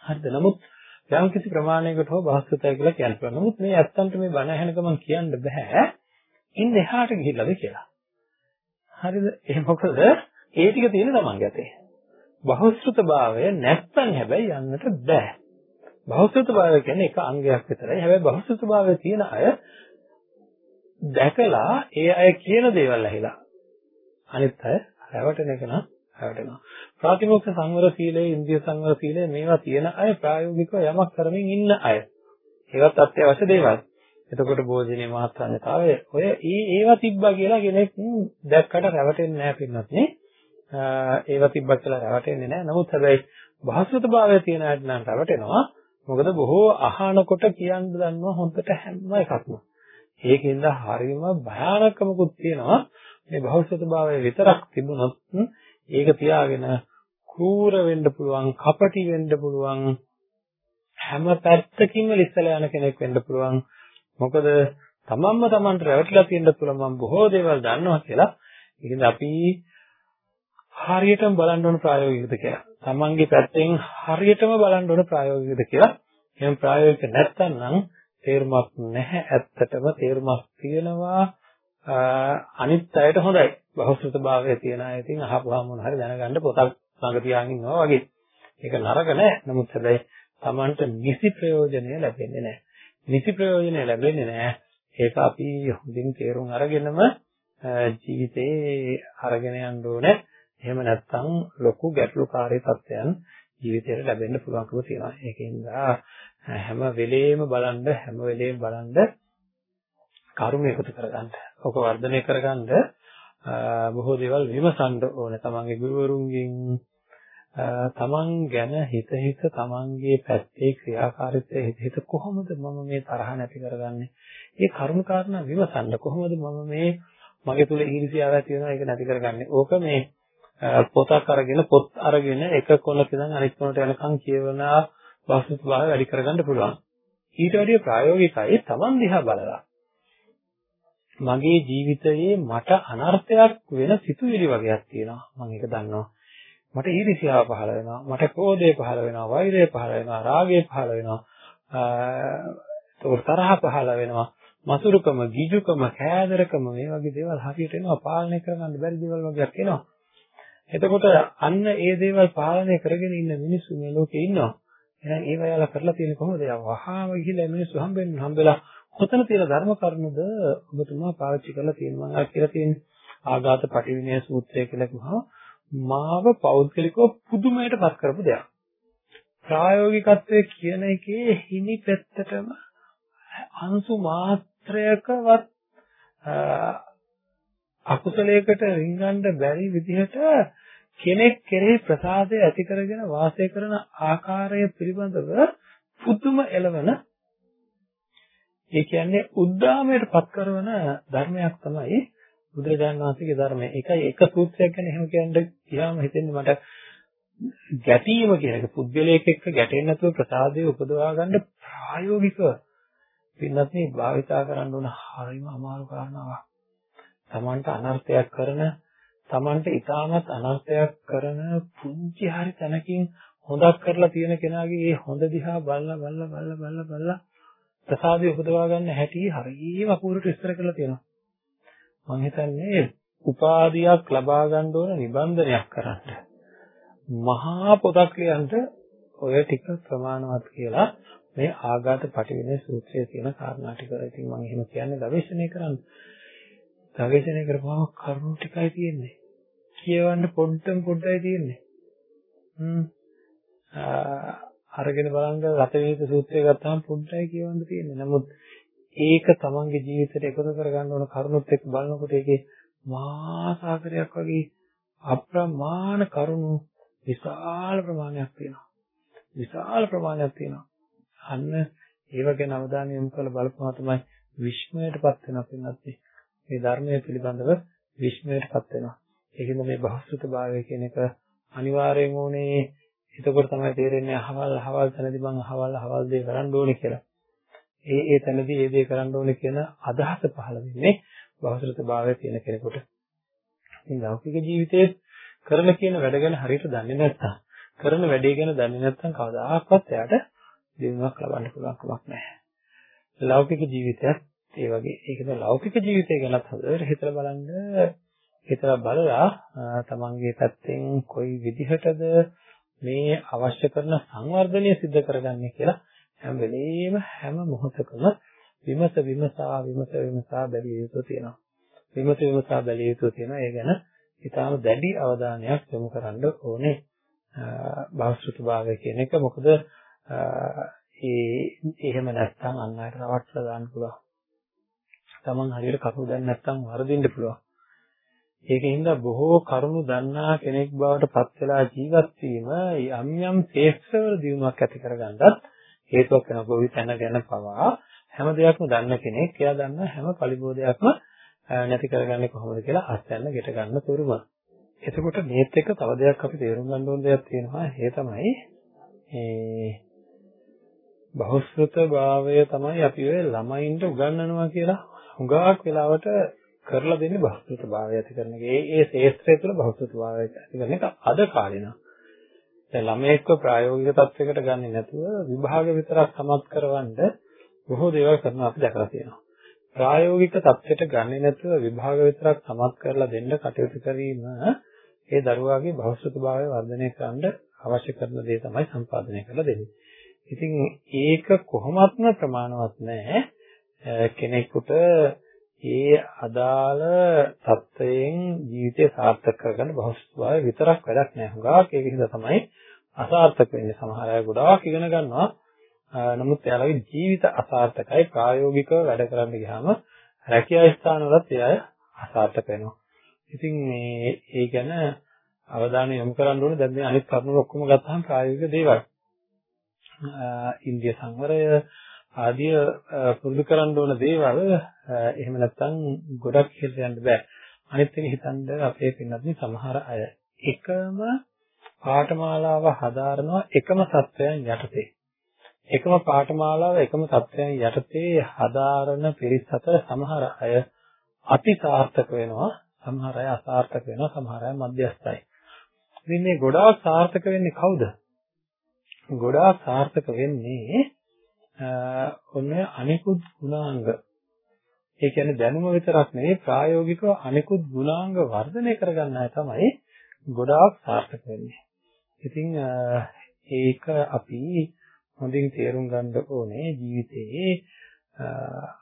හරිද? නමුත් යම් කිසි ප්‍රමාණයකට හෝ බහුශ්‍රතයි කියලා කියන්න පුළුවන්. නමුත් මේ අත්තන්ට මේ බණ ඇහෙන ගමන් කියන්න බෑ. ඉන්න එහාට ගිහිල්ලාද කියලා. හරිද? ඒ මොකද ඒ ටික තියෙන තමන්ගේ අතේ. බහුශ්‍රත භාවය නැත්තම් හැබැයි යන්නට බෑ. බහුශ්‍රත භාවය කියන්නේ එක අංගයක් විතරයි. හැබැයි බහුශ්‍රත භාවය තියෙන අය දැකලා ඒ අය කියන දේවල් ඇහිලා අනිත් අය රැවටෙන එක නම් රැවටෙනවා. ප්‍රාතිමෝක්ෂ සංවර සීලය, ඉන්ද්‍රිය සංවර සීලය මේවා තියෙන අය ප්‍රායෝගිකව යමක් කරමින් ඉන්න අය. ඒවත් අත්‍යවශ්‍ය දේවල්. එතකොට භෝජනයේ මහත්ඥතාවය ඔය ඒ ඒවා තිබ්බා කියලා කෙනෙක් දැක්කට රැවටෙන්නේ නැහැ පින්නත් නේ. ඒවා තිබ්බා කියලා රැවටෙන්නේ නැහැ. නමුත් හැබැයි භාස්වත භාවය තියෙන අයට නම් රැවටෙනවා. මොකද බොහෝ අහනකොට කියන්න දන්නවා හොඳට හැම එකක්ම. ඒකෙන්ද හරියම භයානකමකුත් තියෙනවා. මේ භෞතික භාවය විතරක් තිබුණොත් ඒක තියාගෙන කූර වෙන්න පුළුවන්, කපටි වෙන්න පුළුවන්, හැම පැත්තකින්ම ලිස්සලා යන කෙනෙක් වෙන්න පුළුවන්. මොකද තමන්ම තමන්ට රැවටිලා තියෙන්න පුළුවන් මම බොහෝ දේවල් දන්නවා කියලා. ඒකෙන්ද අපි හරියටම බලන්න ඕන ප්‍රායෝගිකද කියලා. තමන්ගේ පැත්තෙන් හරියටම බලන්න ඕන ප්‍රායෝගිකද කියලා. එහෙනම් ප්‍රායෝගික නැත්තම් තේරුමක් නැහැ. ඇත්තටම තේරුමක් තියෙනවා. අනිත් අයට හොඳයි. බහුශ්‍රත භාවය තියෙන අය ඉතින් අහපුවාම මොන හරි දැනගන්න පොතක් ළඟ තියාගෙන ඉන්නවා වගේ. ඒක නරක නෑ. නමුත් හැබැයි Tamanට නිසි ප්‍රයෝජනය ලැබෙන්නේ නෑ. නිසි ප්‍රයෝජනය ලැබෙන්නේ නෑ. ඒක අපි හොඳින් තේරුම් අරගෙනම ජීවිතේ අරගෙන යන්න ඕනේ. එහෙම නැත්නම් ලොකු ගැටලුකාරී තත්ත්වයන් ජීවිතේට ලැබෙන්න පුළුවන්කම තියෙනවා ඒකෙන්ද හැම වෙලේම බලන්න හැම වෙලේම බලන්න කරුණ එකතු කරගන්න. ඔක වර්ධනය කරගන්න බොහෝ දේවල් විමසන්න ඕනේ. තමන්ගේ ගුරුවරුන්ගෙන් තමන් ගැන හිත හිත තමන්ගේ පැත්තේ ක්‍රියාකාරීත්වය හිත හිත කොහොමද මම මේ තරහ නැති කරගන්නේ? මේ කරුණ කාරණා විමසන්න කොහොමද මම මේ මගේ තුල ඊර්ෂ්‍යාව ඇති වෙනවා ඒක නැති කරගන්නේ? ඕක මේ පොතක් අරගෙන පොත් අරගෙන එක කොනක ඉඳන් අනිත් කොනට යනකම් කියවනා වාස්තුත් භාවය වැඩි කරගන්න පුළුවන්. ඊට වැඩිය ප්‍රායෝගිකයි Taman දිහා බලලා. මගේ ජීවිතයේ මට අනර්ථයක් වෙන සිතුවිලි වගේක් තියෙනවා. මම ඒක දන්නවා. මට ඊර්ෂ්‍යාව පහළ වෙනවා. මට ක්‍රෝධය පහළ වෙනවා. වෛරය පහළ වෙනවා. රාගය පහළ වෙනවා. තරහ පහළ වෙනවා. මසුරුකම, ගිජුකම, කෑදරකම මේ වගේ දේවල් හරියට එනවා. පාලනය කරගන්න බැරි දේවල් වගේක් එනවා. එතකොට අන්න ඒ දේවල් පාලනය කරගෙන ඉන්න මිනිස්සු මේ ලෝකේ ඉන්නවා. එහෙනම් ඒව යාලා කරලා තියෙන්නේ කොහොමද? වහාම ගිහිල්ලා මිනිස්සු හම්බෙන්න හම්බෙලා කොතන තියෙන ධර්ම කරුණුද ඔබතුමා පාවිච්චි කරලා තියෙනවා. මම අර කියලා තියෙන්නේ ආඝාත පටිවිණය සූත්‍රය කියලා කිව්වහම මාව පෞද්ගලිකව පුදුමයටපත් කරපු දෙයක්. ප්‍රායෝගිකත්වයේ කියන එකේ හිණි පැත්තටම අංශු මාත්‍රයකවත් අකුසලයකට රිංගන්න බැරි විදිහට කෙනෙක් කෙරෙහි ප්‍රසාදය ඇති කරගෙන වාසය කරන ආකාරය පිළිබඳව පුදුම එළවන ඒ කියන්නේ උද්දාමයට පත් කරන ධර්මයක් තමයි බුදුරජාණන් වහන්සේගේ ධර්මය. ඒකයි එක සූත්‍රයක් ගැන එහෙම කියන්න ගියාම හිතෙන්නේ මට ගැටීම කියන එක පුද්ගලයෙක් එක්ක ගැටෙන්නේ නැතුව ප්‍රසාදය උපදවා ගන්න ප්‍රායෝගිකව පින්නත් මේ භාවිතා කරන්න ඕන හරිම අමාරු කාරණාවක්. Tamanට අනර්ථයක් කරන Tamanට ඉතාමත් අනර්ථයක් කරන පුංචි හරි තැනකින් හොඳක් කරලා තියෙන කෙනාගේ ඒ හොඳ දිහා බලලා බලලා බලලා බලලා බලලා ප්‍රසාදය උපදවා ගන්න හැටි හරියම අපූර්වට විස්තර කරලා තියෙනවා. මම හිතන්නේ උපාධියක් ලබා ගන්න ඕන නිබන්ධනයක් කරන්න. මහා පොතක් ලියන්න ඔය ටික ප්‍රමාණවත් කියලා මේ ආඝාත පටිවිනේ සූත්‍රයේ තියෙන කාරණා ටික. ඉතින් මම එහෙම කියන්නේ ගවේෂණය කරන්න. ගවේෂණය කරපුවම කරුණු ටිකයි තියෙන්නේ. කියවන්න පොඩ්ඩම් පොඩ්ඩයි තියෙන්නේ. හ්ම් අරගෙන බලන්න රතවිනිත සූත්‍රය ගත්තාම පොඩ්ඩයි කියවන්න තියෙන්නේ. නමුත් ඒක තමන්ගේ ජීවිතයට එකතු කරගන්න ඕන කරුණුත් එක්ක බලනකොට ඒකේ මහා සාගරයක් වගේ අප්‍රමාණ කරුණු විශාල ප්‍රමාණයක් තියෙනවා. විශාල ප්‍රමාණයක් තියෙනවා. අන්න ඒව ගැන අවධානය යොමු කරලා බලපුවා තමයි විශ්මයටපත් වෙනවා පින්නත් මේ ධර්මයේ පිළිබඳව විශ්මයටපත් වෙනවා. ඒකෙන්ද මේ බහස්ෘත භාවය කියන එක අනිවාර්යෙන් ඕනේ. එතකොට තමයි තේරෙන්නේ අහවල් අහවල් තැනදී මං අහවල් අහවල් දේ කරන්න ඕනේ කියලා. ඒ ඒ තැනදී ඒ දේ කරන්න ඕනේ කියන අදහස පහළ වෙන්නේ බහස්ෘත භාවය තියෙන කෙනෙකුට. ඉතින් ලෞකික ජීවිතයේ කරන කියන වැඩ ගැන හරියට දන්නේ නැත්නම් කරන වැඩේ ගැන දන්නේ නැත්නම් කවදාකවත් එයාට දිනුවක් ලබන්න පුළුවන් කමක් නැහැ. ලෞකික ජීවිතයත් ඒ වගේ. ඒකද ලෞකික ජීවිතය ගැනත් හොඳට හිතලා බලන්න හිතලා බලලා තමන්ගේ පැත්තෙන් කොයි විදිහටද මේ අවශ්‍ය කරන සංවර්ධනය සිද්ධ කරගන්නේ කියලා හැම වෙලෙම හැම මොහොතකම විමස විමසා විමස විමසා බැලිය යුතු තියෙනවා. විමස විමසා බැලිය යුතු තියෙනවා. ඒ ගැන ඊටාම දැඩි අවධානයක් යොමු කරන්න ඕනේ. භෞතික භාවය කියන එක මොකද ඒ එහෙම නැත්නම් අන් අයට රවට්ටලා දාන්න පුළුවන්. Taman හරියට කකුල දැන් නැත්නම් වරදින්න පුළුවන්. ඒකින්ද බොහෝ කරුණු දන්නා කෙනෙක් බවට පත් වෙලා ජීවත් වීම යම් යම් ශේෂ්ත්‍රවල දියුණුවක් ඇති කරගන්නත් හේතුවක් වෙනවා. කොයි තැන ගැන පවා හැම දෙයක්ම දන්න කෙනෙක් එයා දන්න හැම පරිබෝධයක්ම නැති කරගන්නේ කොහොමද කියලා අස්යන්න ගෙට ගන්න තුරුම. එතකොට මේත් එක්ක තව දෙයක් අපි තේරුම් ගන්න ඕන දෙයක් තියෙනවා. ඒ තමයි ඒ බහුශ්‍රත භාවය තමයි අපි ඔය ළමයින්ට උගන්වනවා කියලා හුඟක් වෙලාවට කරලා දෙන්නේ බහුශ්‍රත භාවය ඇති කරන එක. ඒ ඒ ශේත්‍රය තුළ බහුශ්‍රත භාවය ඇති කරන එක අද කාලේ නම් දැන් ළමයෙක්ව ප්‍රායෝගික තත්වයකට ගන්නේ නැතුව විභාග විතරක් සමත් කරවන්න බොහෝ දේවල් කරනවා අපි දැකලා තියෙනවා. ප්‍රායෝගික தත්ත්වයට ගන්නේ නැතුව විභාග විතරක් සමත් කරලා දෙන්න කටයුතු කිරීම ඒ දරුවාගේ භෞතිකභාවය වර්ධනය කරන්න අවශ්‍ය කරන දේ තමයි සම්පාදනය කරලා දෙන්නේ. ඉතින් ඒක කොහොමත්ම ප්‍රමාණවත් නැහැ කෙනෙකුට ඒ අදාළ தත්වයෙන් ජීවිතය සාර්ථක කරගන්න භෞතිකභාවය විතරක් වැඩක් නැහැ. හුඟක් ඒක හින්දා තමයි අසාර්ථක වෙන්නේ. සමහර අය ගොඩාක් ඉගෙන ගන්නවා නමුත් එයාලගේ ජීවිත අසාර්ථකයි ප්‍රායෝගිකව වැඩ කරන්න ගියාම රැකියා ස්ථානවලත් එයා අසාර්ථක වෙනවා. ඉතින් මේ ඒ ගැන අවධානය යොමු කරන්න ඕනේ. දැන් මේ අනිත් කරුණු ඔක්කොම ගත්තාම ප්‍රායෝගික දේවල්. ඉන්දිය සංවරය ආදිය පුරුදු කරන්න ඕන දේවල් එහෙම නැත්නම් ගොඩක් ඉහළට යන්න බෑ. අනිත් එක හිතන්න අපේ පින්නත් සමහර අය එකම පාඨමාලාව හදාරනවා එකම සත්වයන් යටතේ. එකම පාඨමාලාව එකම තත්ත්වයන් යටතේ හදාරන පිරිස් අතර සමහර අය අති සාර්ථක වෙනවා සමහර අය අසාර්ථක වෙනවා සමහර අය මධ්‍යස්ථයි. ඉතින් මේ ගොඩාක් සාර්ථක වෙන්නේ කවුද? ගොඩාක් සාර්ථක වෙන්නේ ඔන්න අනිකුත් ගුණාංග. ඒ කියන්නේ දැනුම විතරක් නෙවෙයි ප්‍රායෝගිකව අනිකුත් ගුණාංග වර්ධනය කරගන්න අය තමයි ගොඩාක් සාර්ථක වෙන්නේ. ඉතින් ඒක අපි හොඳින් තේරුම් ගන්න ඕනේ ජීවිතයේ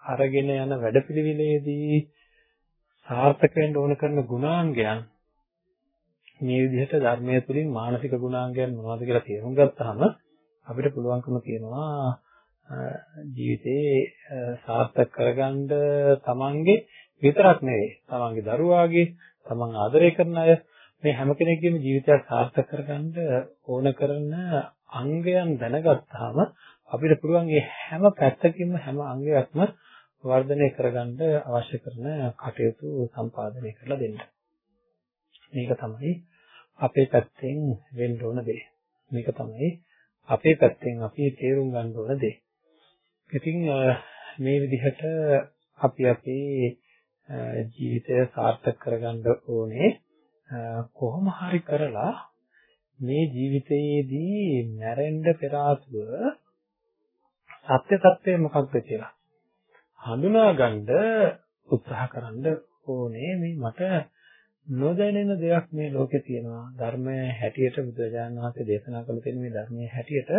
අරගෙන යන වැඩපිළිවෙලේදී සාර්ථක වෙන්න ඕන කරන ගුණාංගයන් මේ විදිහට ධර්මයේ තුලින් මානසික ගුණාංගයන් මොනවද කියලා තේරුම් ගත්තාම අපිට පුළුවන්කම තියෙනවා ජීවිතේ සාර්ථක කරගන්න තමන්ගේ විතරක් නෙවෙයි තමන්ගේ දරුවාගේ තමන් ආදරය කරන අය මේ හැම කෙනෙක්ගේම ජීවිතයක් සාර්ථක කරගන්න ඕන කරන අංගයන් දැනගත්තාම අපිට පුළුවන් මේ හැම පැත්තකින්ම හැම අංගයක්ම වර්ධනය කරගන්න අවශ්‍ය කරන කටයුතු සම්පාදනය කරලා දෙන්න. මේක තමයි අපේ පැත්තෙන් වෙන්න ඕන දේ. මේක තමයි අපේ පැත්තෙන් අපි තේරුම් ගන්න ඕන දේ. ඉතින් මේ විදිහට අපි අපේ ජීවිතය සාර්ථක කරගන්න ඕනේ. කොහොම හරි කරලා මේ ජීවිතයේදී මැරෙන්න පෙර ආතුව සත්‍ය తත්වය මොකක්ද කියලා හඳුනා ගන්න උත්සාහ කරන්න ඕනේ. මේ මට නොදැනෙන දෙයක් මේ ලෝකේ තියෙනවා. ධර්මයේ හැටියට බුදුරජාණන් වහන්සේ දේශනා කළ තියෙන මේ ධර්මයේ හැටියට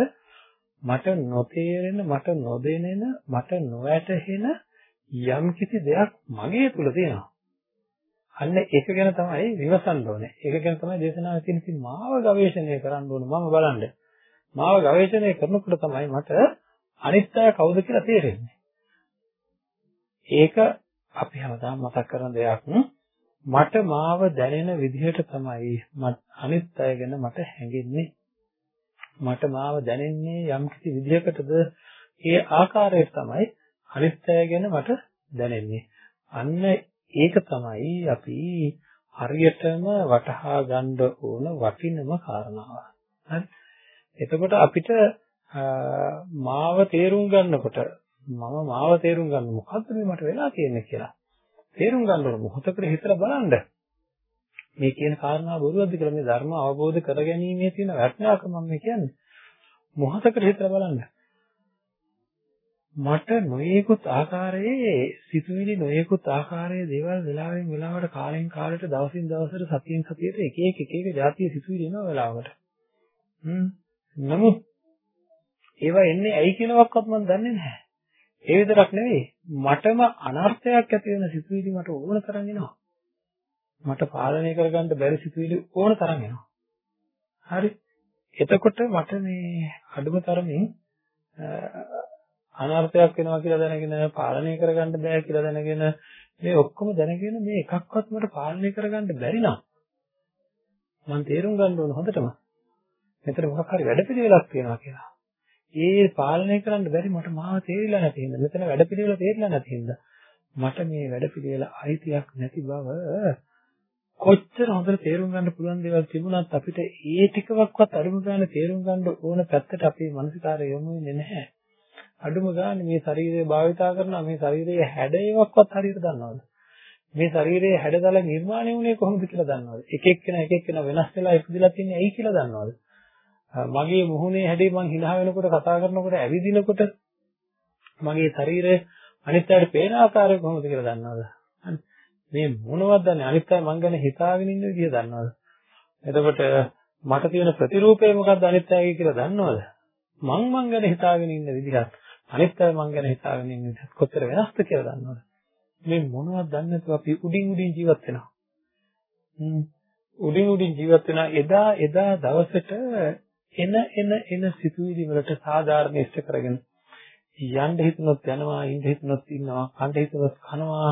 මට නොතේරෙන මට නොදෙනෙන මට නොවැටහෙන යම් කිසි දෙයක් මගේ තුල තියෙනවා අන්න ඒක ගැන තමයි විමසන්න ඕනේ. ඒක ගැන තමයි දේශනාවේ තියෙන ඉතින් මාව ගවේෂණය කරන්න ඕනේ. මම බලන්න. මාව ගවේෂණය කරනකොට තමයි මට අනිත් අය කවුද කියලා තේරෙන්නේ. ඒක අපි හැමදාම මතක් කරන දෙයක්. මට මාව දැනෙන විදිහට තමයි අනිත් අය ගැන මට හැඟෙන්නේ. මට මාව දැනෙන්නේ යම් කිසි විදිහකටද ඒ ආකාරයට තමයි අනිත් අය ගැන මට දැනෙන්නේ. අන්න ඒක තමයි අපි හරියටම වටහා ගන්න ඕන වටිනම කාරණාව. හරි. එතකොට අපිට මාව තේරුම් ගන්නකොට මම මාව තේරුම් ගන්න මොකද්ද මේ මට වෙලා තියෙන්නේ කියලා. තේරුම් ගන්න ඕන මොහොතකට හිතලා බලන්න. මේ කියන කාරණා බොරුවක්ද කියලා මේ ධර්ම අවබෝධ කරගැනීමේ තියෙන වටිනාකම මම කියන්නේ. මොහොතකට හිතලා බලන්න. මට නොයෙකුත් ආකාරයේ සිතුවිලි නොයෙකුත් ආකාරයේ දේවල් වෙලාවෙන් වෙලාවට කාලෙන් කාලයට දවසින් දවසට සතියෙන් සතියට එක එක එක එක જાතිය සිතුවිලි එනවා වෙලාවකට. හ්ම්. නමුත් ඒවා එන්නේ ඇයි කියලාවත් මම දන්නේ නැහැ. ඒ විතරක් නෙවෙයි මටම අනර්ථයක් ඇති වෙන සිතුවිලි මට ඕන තරම් එනවා. මට පාලනය කරගන්න බැරි සිතුවිලි ඕන තරම් එනවා. හරි. එතකොට මට මේ අඩුම තරමින් අනර්ථයක් වෙනවා කියලා දැනගෙන පාලනය කරගන්න බෑ කියලා දැනගෙන මේ ඔක්කොම දැනගෙන මේ එකක්වත් මට පාලනය කරගන්න බැරි නම් මම තේරුම් ගන්න ඕන හොඳටම මෙතන මොකක් හරි වැඩපිළිවෙලක් තියෙනවා කියලා. ඒ පාලනය කරන්න බැරි මට මාව තේරිලා නැති හින්දා මෙතන වැඩපිළිවෙල තේරිලා නැති හින්දා මට මේ වැඩපිළිවෙල අයිතියක් නැති බව කොච්චර හොඳට තේරුම් ගන්න පුළුවන් දේවල් තිබුණත් අපිට ඒ ටිකවත් අඩුම ගන්න තේරුම් ගන්න ඕන පැත්තට අපේ මානසිකාරය යොමු වෙන්නේ නැහැ. අඩුම ගන්න මේ ශරීරය භාවිතා කරනවා මේ ශරීරයේ හැඩයවක්වත් හරියට දන්නවද? මේ ශරීරයේ හැඩතල නිර්මාණය වුණේ කොහොමද කියලා දන්නවද? එක එක්කෙනා එක එක්කෙනා වෙනස් වෙලා ඉපදිලා තින්නේ ඇයි කියලා දන්නවද? මගේ මුහුණේ හැඩේ මං hina වෙනකොට කතා කරනකොට ඇවිදිනකොට මගේ ශරීරය අනිත් අයට පේන ආකාරය කොහොමද කියලා දන්නවද? මේ මොනවද දන්නේ අනිත් අය මං ගැන හිතාගෙන ඉන්න විදිය දන්නවද? එතකොට මට තියෙන ප්‍රතිරූපය මොකක්ද අනිත් අයගේ කියලා දන්නවද? මං මං ගැන හිතාගෙන ඉන්න විදිහත් අනිත් අය මං ගැන හිතාගෙන ඉන්න විදිහත් කොතර වෙනස්ද කියලා දන්නවද? මේ මොනවද දන්නේ නැතුව අපි උඩින් උඩින් ජීවත් වෙනවා. උඩින් උඩින් ජීවත් වෙන එදා එදා දවසට එන එන එන සිතුවිලි වලට සාධාරණ ඉෂ්ට කරගෙන යන්න හිතුනොත් යනවා ඉන්න හිතුනොත් ඉන්නවා කන්න හිතුනොත් කනවා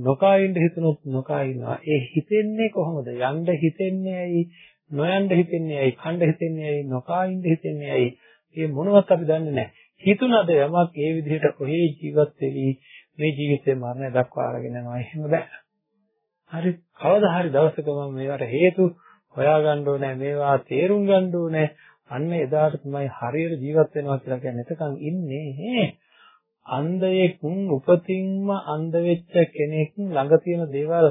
නොකා ඉන්න හිතුනොත් නොකා ඉන්නවා ඒ හිතෙන්නේ කොහොමද? යන්න හිතෙන්නේ ඇයි? නොයන්න හිතෙන්නේ ඇයි? කන්න හිතෙන්නේ ඇයි? නොකා ඉන්න හිතෙන්නේ ඇයි? මේ මොනවත් අපි දන්නේ නැහැ. හිතුණද යමක් ඒ විදිහට කොහේ ජීවත් වෙවි? මේ ජීවිතේ මරණය දක්වා අරගෙන යනවා. එහෙම බෑ. හරි. කවදා හරි දවසක මම මේවට හේතු හොයාගන්න ඕනේ මේවා තේරුම් ගන්න ඕනේ. අන්න එදාට තමයි හරියට ජීවත් වෙනවා කියලා කියන්නේ. එතකන් ඉන්නේ අන්ධයෙක් උපතින්ම අන්ධ වෙච්ච කෙනෙක් ළඟ තියෙන දේවල්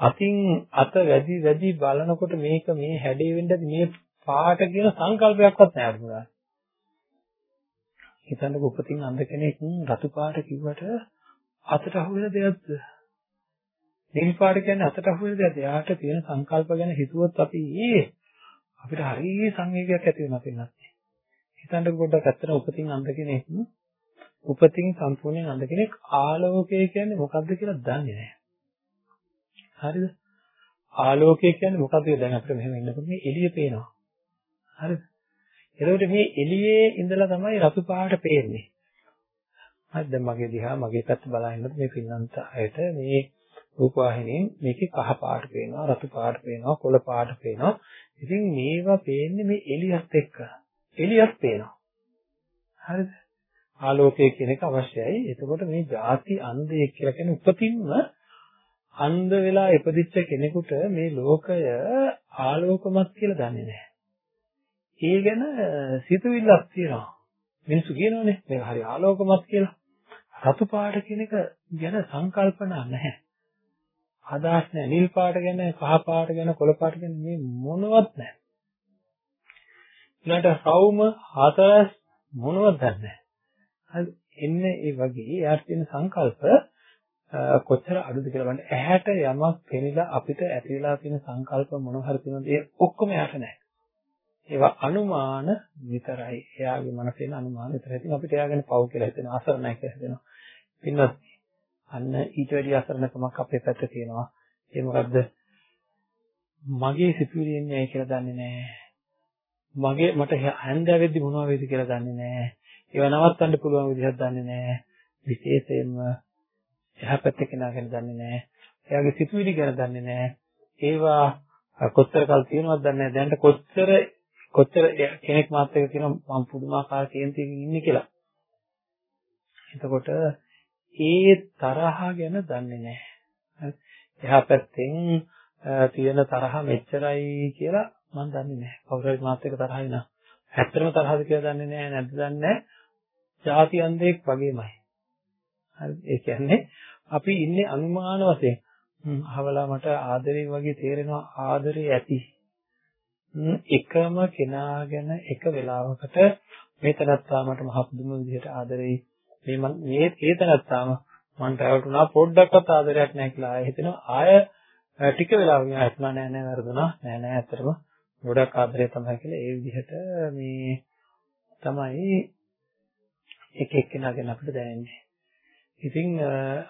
අතින් අත වැඩි වැඩි බලනකොට මේක මේ හැඩේ වෙන්නද මේ පාට කියන සංකල්පයක්වත් නැහැ අරුණා. හිතන්නකො උපතින් අන්ධ කෙනෙක් රතු පාට කිව්වට අතට අහු වෙන දෙයක්ද? නිල් පාට කියන්නේ අතට අහු වෙන දෙයක්. එයාට තියෙන සංකල්ප ගැන හිතුවොත් අපි ඊයේ අපිට හරිය සංවේගයක් ඇති වෙනවා පින්නත්. හිතන්න පොඩ්ඩක් ඇත්තට උපතින් අන්ධ කෙනෙක් උපතින් සම්පූර්ණයෙන් අන්ධ කෙනෙක් ආලෝකය කියන්නේ මොකක්ද කියලා දන්නේ නැහැ. හරිද? ආලෝකය කියන්නේ මොකක්ද දැන් අපිට මෙහෙම ඉන්නකොට මේ එළිය පේනවා. හරිද? එතකොට මේ එළියේ ඉඳලා තමයි රතු පාට පේන්නේ. හරිද? දැන් මගේ දිහා මගේ පැත්ත බලනකොට මේ පින්නන්ත අයට මේ රූපවාහිනියෙන් මේකේ කහ පාට පේනවා, රතු පාට පේනවා, කොළ පාට පේනවා. ඉතින් මේවා පේන්නේ මේ එළියත් එක්ක. එළියත් පේනවා. හරිද? ආලෝකය කියන එක අවශ්‍යයි. එතකොට මේ ಜಾති අන්ධයෙක් කියලා කියන්නේ උපතින්ම අන්ධ වෙලා ඉපදිච්ච කෙනෙකුට මේ ලෝකය ආලෝකමත් කියලා දන්නේ නැහැ. ඒ ගැන සිතුවිල්ලක් තියෙනවා. මිනිස්සු කියනවානේ මේක හරි ආලෝකමත් කියලා. රතු පාට කියන එක ගැන සංකල්පනා නැහැ. අදහස් නැහැ. නිල් පාට ගැන, කහ පාට ගැන, කොළ පාට ගැන මේ මොනවත් නැහැ. ඊළඟට රවුම, හතරස් මොනවත් නැහැ. හරි එන්නේ ඒ වගේ එයාට තියෙන සංකල්ප කොච්චර අඩුද කියලා බලන්න. ඇහැට යමක් පෙනිලා අපිට ඇති වෙලා තියෙන සංකල්ප මොන හරි තියෙනවද ඒ ඔක්කොම එයාට නැහැ. ඒවා අනුමාන විතරයි. එයාගේ මනසේ අනුමාන විතරයි. ඉතින් අපිට එයා ගැන පව් කියලා හිතෙනවා, අසරණයි කියලා හිතෙනවා. පින්වත් අන්න ඊට වැඩි අසරණකමක් අපේ පැත්තේ තියෙනවා. ඒ මොකද්ද? මගේ සිතුවිලි එන්නේ ඇයි කියලා දන්නේ නැහැ. මගේ මට හැන්දෑවෙද්දි මොනව වෙයිද කියලා දන්නේ නැහැ. ඒව නවත්තන්න පුළුවන් විදිහක් දන්නේ නැහැ. විශේෂයෙන්ම එහා පැත්තේ කෙනා ගැන දන්නේ නැහැ. එයාගේ සිතුවිලි ගැන දන්නේ නැහැ. ඒවා කොච්චර කල් තියෙනවද දන්නේ නැහැ. දැනට කොච්චර කොච්චර කෙනෙක් මාත් එක්ක කියන මම පුදුමාකාර කේන්තියකින් ඉන්නේ කියලා. එතකොට ඒ තරහ ගැන දන්නේ නැහැ. එහා පැත්තෙන් තියෙන තරහ මෙච්චරයි කියලා මම දන්නේ නැහැ. කවුරු හරි මාත් එක්ක තරහ වෙනා. ඇත්තටම තරහද කියලා දන්නේ නැහැ නැද්ද දන්නේ නැහැ. ಜಾති අන්ධෙක් වගේමයි. හරි ඒ කියන්නේ අපි ඉන්නේ අනුමාන වශයෙන්. අහවලා මට ආදරේ වගේ තේරෙනවා ආදරේ ඇති. එකම කෙනා ගැන එක වෙලාවකට මේ තනත්තා මට මහ පුදුම විදිහට ආදරෙයි. මේ මේ ඒ තනත්තාම මන්ට රැවටුණා පොඩ්ඩක්වත් ආදරයක් නැහැ කියලා ආයෙ හිතෙනවා ආය ටික වෙලාවකින් ආයෙත් නෑ නෑ වැරදුනා නෑ නෑ ඇත්තටම ගොඩක් ආදරය තමයි කියලා ඒ විදිහට මේ තමයි එක එක්කෙනා ගැන අපිට දැනෙන්නේ. ඉතින්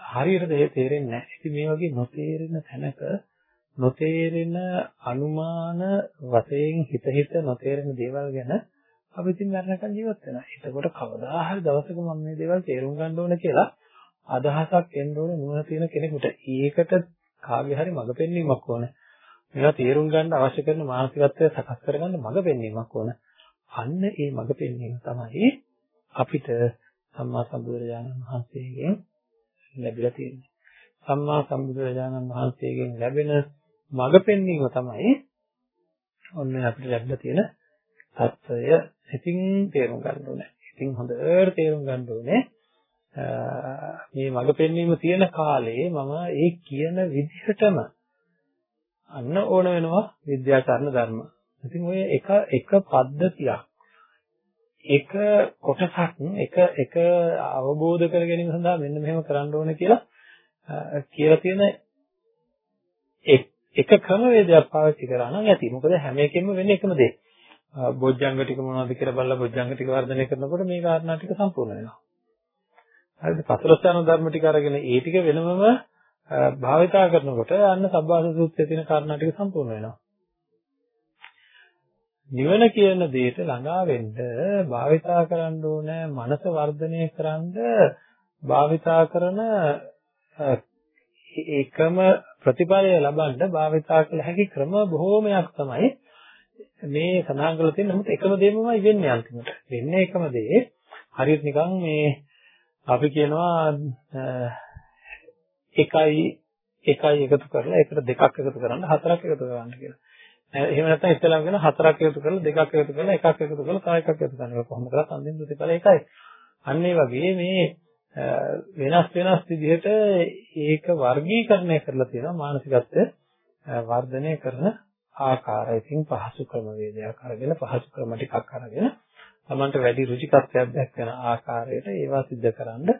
හරියට දෙය තේරෙන්නේ නැහැ. ඉතින් මේ වගේ නොතේරෙන තැනක නොතේරෙන අනුමාන වශයෙන් හිත හිත නොතේරෙන දේවල් ගැන අපි ඉතින් මරණකම් ජීවත් වෙනවා. එතකොට කවදා හරි දවසක මම මේ දේවල් තේරුම් ගන්න ඕන කියලා අදහසක් එන්න ඕනේ නුවණ තියෙන කෙනෙකුට. ඒකට කාගේ හරි මඟ පෙන්වීමක් ඕන. මේවා තේරුම් ගන්න අවශ්‍ය කරන මානසිකත්වය සකස් කරගන්න මඟ පෙන්වීමක් ඕන. අන්න ඒ මඟ පෙන්වීම තමයි අපිට සම්මා සම්බුදුරජාණන් වහන්සේගෙන් ලැබිලා තියෙන්නේ. සම්මා සම්බුදුරජාණන් වහන්සේගෙන් ලැබෙන මඟ පෙන්වීම තමයි ඔන්න අපිට ලැබිලා තියෙන தত্ত্বය. ඉතින් තේරුම් ගන්න ඕනේ. ඉතින් හොඳට තේරුම් ගන්න ඕනේ. මේ මඟ පෙන්වීම තියෙන කාලේ මම ඒ කියන විදිහටම අන්න ඕන වෙනවා විද්‍යාකරණ ධර්ම. ඉතින් ඔය එක එක පද්ධතියක් එක කොටසක් එක එක අවබෝධ කර ගැනීම සඳහා මෙන්න මෙහෙම කරන්න ඕන කියලා කියලා තියෙන එක ක්‍රමවේදයක් පාවිච්චි කරා නම් ඇති. මොකද හැම එකෙම වෙන්නේ එකම දේ. බොජ්ජංග ටික මොනවද කියලා බලලා බොජ්ජංග ටික වර්ධනය කරනකොට මේ කාරණා ටික සම්පූර්ණ වෙනවා. හරිද? පසලස්ථාන ධර්ම ටික අරගෙන ඒ ටික වෙනමම භාවිතා කරනකොට අන්න සබ්බාස සූත්‍රයේ තියෙන කාරණා ටික සම්පූර්ණ වෙනවා. නිවන කියන දෙයට ළඟා වෙන්න භාවිතා කරන්න ඕන මනස වර්ධනය කරන්න භාවිතා කරන ඒකම ප්‍රතිඵලය ලබන්න භාවිතා කළ හැකි ක්‍රම බොහෝමයක් තමයි මේ සඳහන් කරලා තියෙන නමුත් එකම දෙයමයි වෙන්නේ අන්තිමට. වෙන්නේ එකම දේ. හරියට නිකන් මේ අපි කියනවා එකයි එකයි එකතු කරලා එකට දෙකක් එකතු කරන්න හතරක් එකතු කරන්න කියලා. එහෙම නැත්නම් ඉස්සෙල්ලාම කියන හතරක් එකතු කරලා දෙකක් එකතු කරලා එකක් එකතු කරලා තව එකක් එකතු කරනවා. කොහොමද කරත් අන්තිම ප්‍රතිඵලය එකයි. අන්න ඒ වගේ මේ වෙනස් වෙනස් විදිහට ඒක වර්ගීකරණය කරලා තියෙනවා මානසිකත්වය වර්ධනය කරන ආකාරයකින් පහසු ක්‍රම වේදයක් අරගෙන පහසු ක්‍රම ටිකක් අරගෙන තමන්ට වැඩි රුචිකත්වයක් දැක්වෙන ආකාරයට ඒවා සිද්ධ කරන්න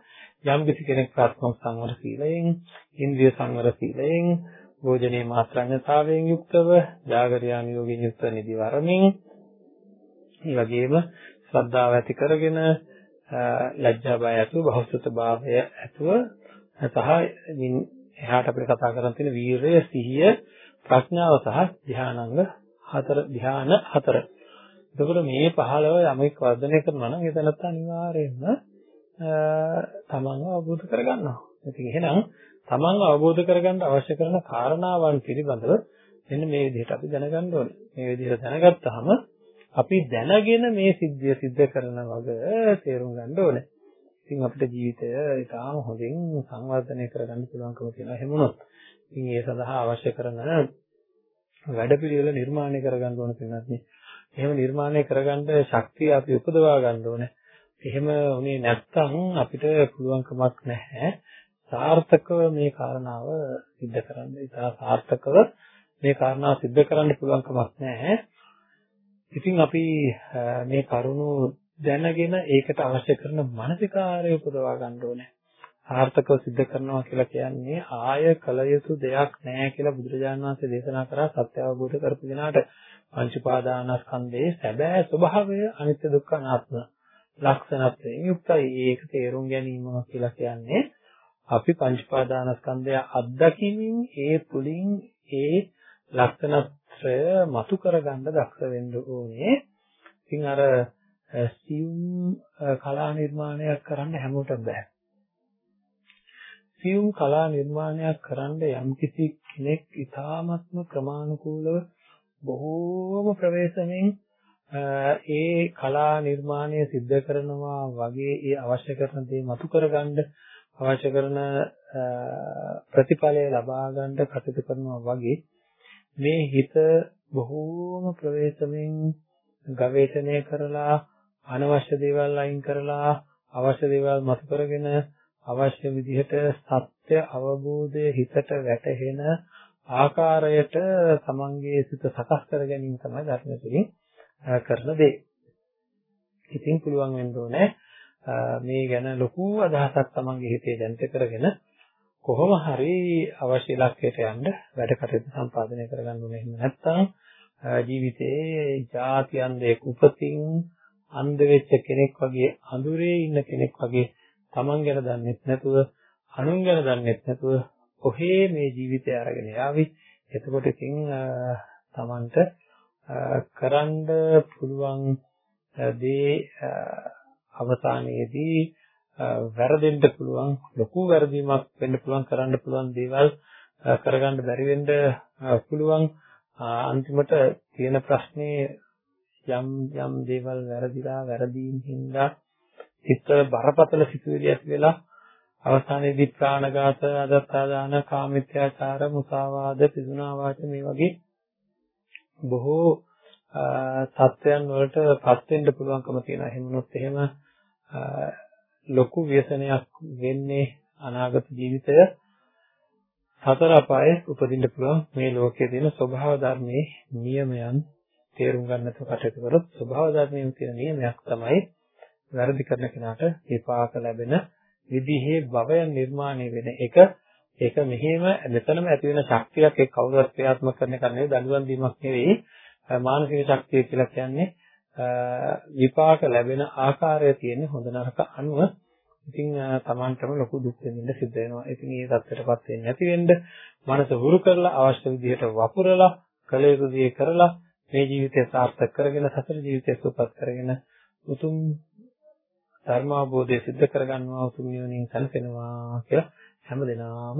යම් කිසි කෙනෙක් ප්‍රාථමික සංවර සීලයෙන්, ඉන්ද්‍රිය සංවර සීලයෙන්, භෝජනයේ මාත්‍රාඥතාවයෙන් යුක්තව, ජාගරයානියෝගයෙන් යුක්ත නිදි වරමින්, ඒ වගේම ශ්‍රද්ධාව ඇති කරගෙන ලැජ්ජා බය ඇතුව බහුසුත භාවය ඇතුව සහ එහාට අපිට කතා කරන් තියෙන වීරය සිහිය ප්‍රඥාව සහ ධානාංග හතර ධාන හතර. එතකොට මේ 15 යමෙක් වර්ධනය කරනවා නම් ඒ තැනත් අනිවාර්යයෙන්ම තමන්ව අවබෝධ කරගන්නවා. ඉතින් එහෙනම් තමන්ව අවබෝධ කරගන්න අවශ්‍ය කරන කාරණාවන් පිළිබඳව මෙන්න මේ විදිහට අපි දැනගන්න ඕනේ. මේ විදිහට දැනගත්තාම අපි දැනගෙන මේ සිද්ධිය සිද්ධ කරන වග තේරුම් ගන්න ඕනේ. ඉතින් අපිට ජීවිතය ඉතාම හොඳින් සංවර්ධනය කරගන්න පුළුවන්කම තියෙනවා. එහෙම වුණොත් ඉතින් ඒ සඳහා අවශ්‍ය කරන වැඩපිළිවෙල නිර්මාණය කරගන්න ඕන කෙනෙක් නේ. එහෙම නිර්මාණය කරගන්න ශක්තිය අපි උපදවා ගන්න ඕනේ. එහෙම උනේ නැත්නම් අපිට පුළුවන්කමක් නැහැ සාර්ථකව මේ කාරණාව सिद्ध කරන්න. ඉතා සාර්ථකව මේ කාරණාව सिद्ध කරන්න පුළුවන්කමක් නැහැ. ඉතින් අපි මේ කරුණු දැනගෙන ඒකට අවශ්‍ය කරන මානසිකාරය උපදවා ගන්න ඕනේ. සාර්ථකව सिद्ध කරනවා කියලා කියන්නේ ආය කල යුතු දෙයක් නැහැ කියලා බුදුරජාණන් වහන්සේ දේශනා කරා සත්‍ය අවබෝධ කරපු දිනාට පංච උපාදානස්කන්ධයේ සැබෑ ස්වභාවය අනිත්‍ය දුක්ඛ අනාත්ම ලක්ෂණත්වයෙන් යුක්තයි. ඒක තේරුම් ගැනීම කියලා කියන්නේ අපි පංච පාදානස්කන්ධය අත්දැකීමින් ඒ තුලින් ඒ ලක්ෂණත්‍රය මතු කරගන්න දක්ෂ වෙන්න ඕනේ. ඉතින් අර සියුම් කලා නිර්මාණයක් කරන්න හැමෝටම බෑ. සියුම් කලා නිර්මාණයක් කරන්න යම්කිසි කෙනෙක් ඉතාමත්ම ක්‍රමානුකූලව බොහෝම ප්‍රවේශමෙන් ඒ කලා නිර්මාණය සිද්ධ කරනවා වගේ ඒ අවශ්‍ය කරන දේ මතු කරගන්න අවශ්‍ය කරන ප්‍රතිඵලය ලබා ගන්න කටයුතු කරනවා වගේ මේ හිත බොහෝම ප්‍රවේශමෙන් ගවේෂණය කරලා අනවශ්‍ය දේවල් අයින් කරලා අවශ්‍ය දේවල් මතු කරගෙන අවශ්‍ය විදිහට සත්‍ය අවබෝධය හිතට වැටහෙන ආකාරයට තමන්ගේ සිත සකස් කර ගැනීම තමයි ධර්ම තුලින් කරන දේ. ඉතින් පුළුවන් වෙන්න ඕනේ මේ ගැන ලොකු අදහසක් තමන්ගේ හිතේ දැන්ත කරගෙන කොහොම හරි අවශ්‍ය ඉලක්කයට යන්න වැඩ කටයුතු සම්පාදනය කරගන්න ඕනේ. එහෙම නැත්නම් ජීවිතේ ಜಾති අන්ධයෙක් උපතින් අන්ධ වෙච්ච කෙනෙක් වගේ අඳුරේ ඉන්න කෙනෙක් වගේ Taman ගැන දන්නෙත් නැතුව අනුන් ගැන දන්නෙත් නැතුව කොහේ මේ ජීවිතය අරගෙන යාවි එතකොට ඉතින් Tamanට කරන්න පුළුවන් දේ අවසානයේදී වැරදෙන්න පුළුවන් ලොකු වැරදීමක් වෙන්න පුළුවන් කරන්න පුළුවන් දේවල් කරගන්න බැරි වෙන්න පුළුවන් අන්තිමට තියෙන ප්‍රශ්නේ යම් යම් දේවල් වැරදිලා වැරදීම් හින්දා හිත බරපතල සිතුවිලි ඇති වෙලා අවසානයේදී ප්‍රාණඝාත අදත්තාදාන කාමිත්‍යාචාර මුසාවාද පිදුනා වාච මේ වගේ බොහෝ තත්ත්වයන් වලට පත් වෙන්න පුළුවන්කම තියෙනවා. එහෙම වුණොත් එහෙම ලොකු ව්‍යසනයක් වෙන්නේ අනාගත ජීවිතය සතර අපායේ උපදින්න පුළුවන්. මේ ලෝකයේ තියෙන ස්වභාව ධර්මයේ නියමයන් තේරුම් ගන්නට කටයුතු කරොත් ස්වභාව ධර්මයේ තියෙන නියමයක් තමයි වැරදි කරන කෙනාට විපාක ලැබෙන විදිහේ භවය නිර්මාණය වෙන එක. ඒක මෙහෙම මෙතනම ඇති වෙන ශක්තියක් ඒ කවුරුත් ක්‍රියාත්මක කරන එක නෙවෙයි දඬුවම් දීමක් නෙවෙයි. මානසික ශක්තිය කියලා කියන්නේ විපාක ලැබෙන ආකාරය තියෙන්නේ හොඳ නරක අනුව. ඉතින් Tamanටම ලොකු දුක් වෙනින්න සිද්ධ වෙනවා. ඉතින් මේ தත්තරපත් වෙන්නේ නැති වෙන්න මනස හුරු කරලා අවශ්‍ය විදිහට වපුරලා කළ යුතු දේ කරලා මේ ජීවිතය සාර්ථක කරගෙන සතර ජීවිතය සුපපත් කරගෙන උතුම් ධර්මාභෝධය સિદ્ધ කරගන්නවා උතුම් නිවනින් සැනසෙනවා කියලා හැම දිනාම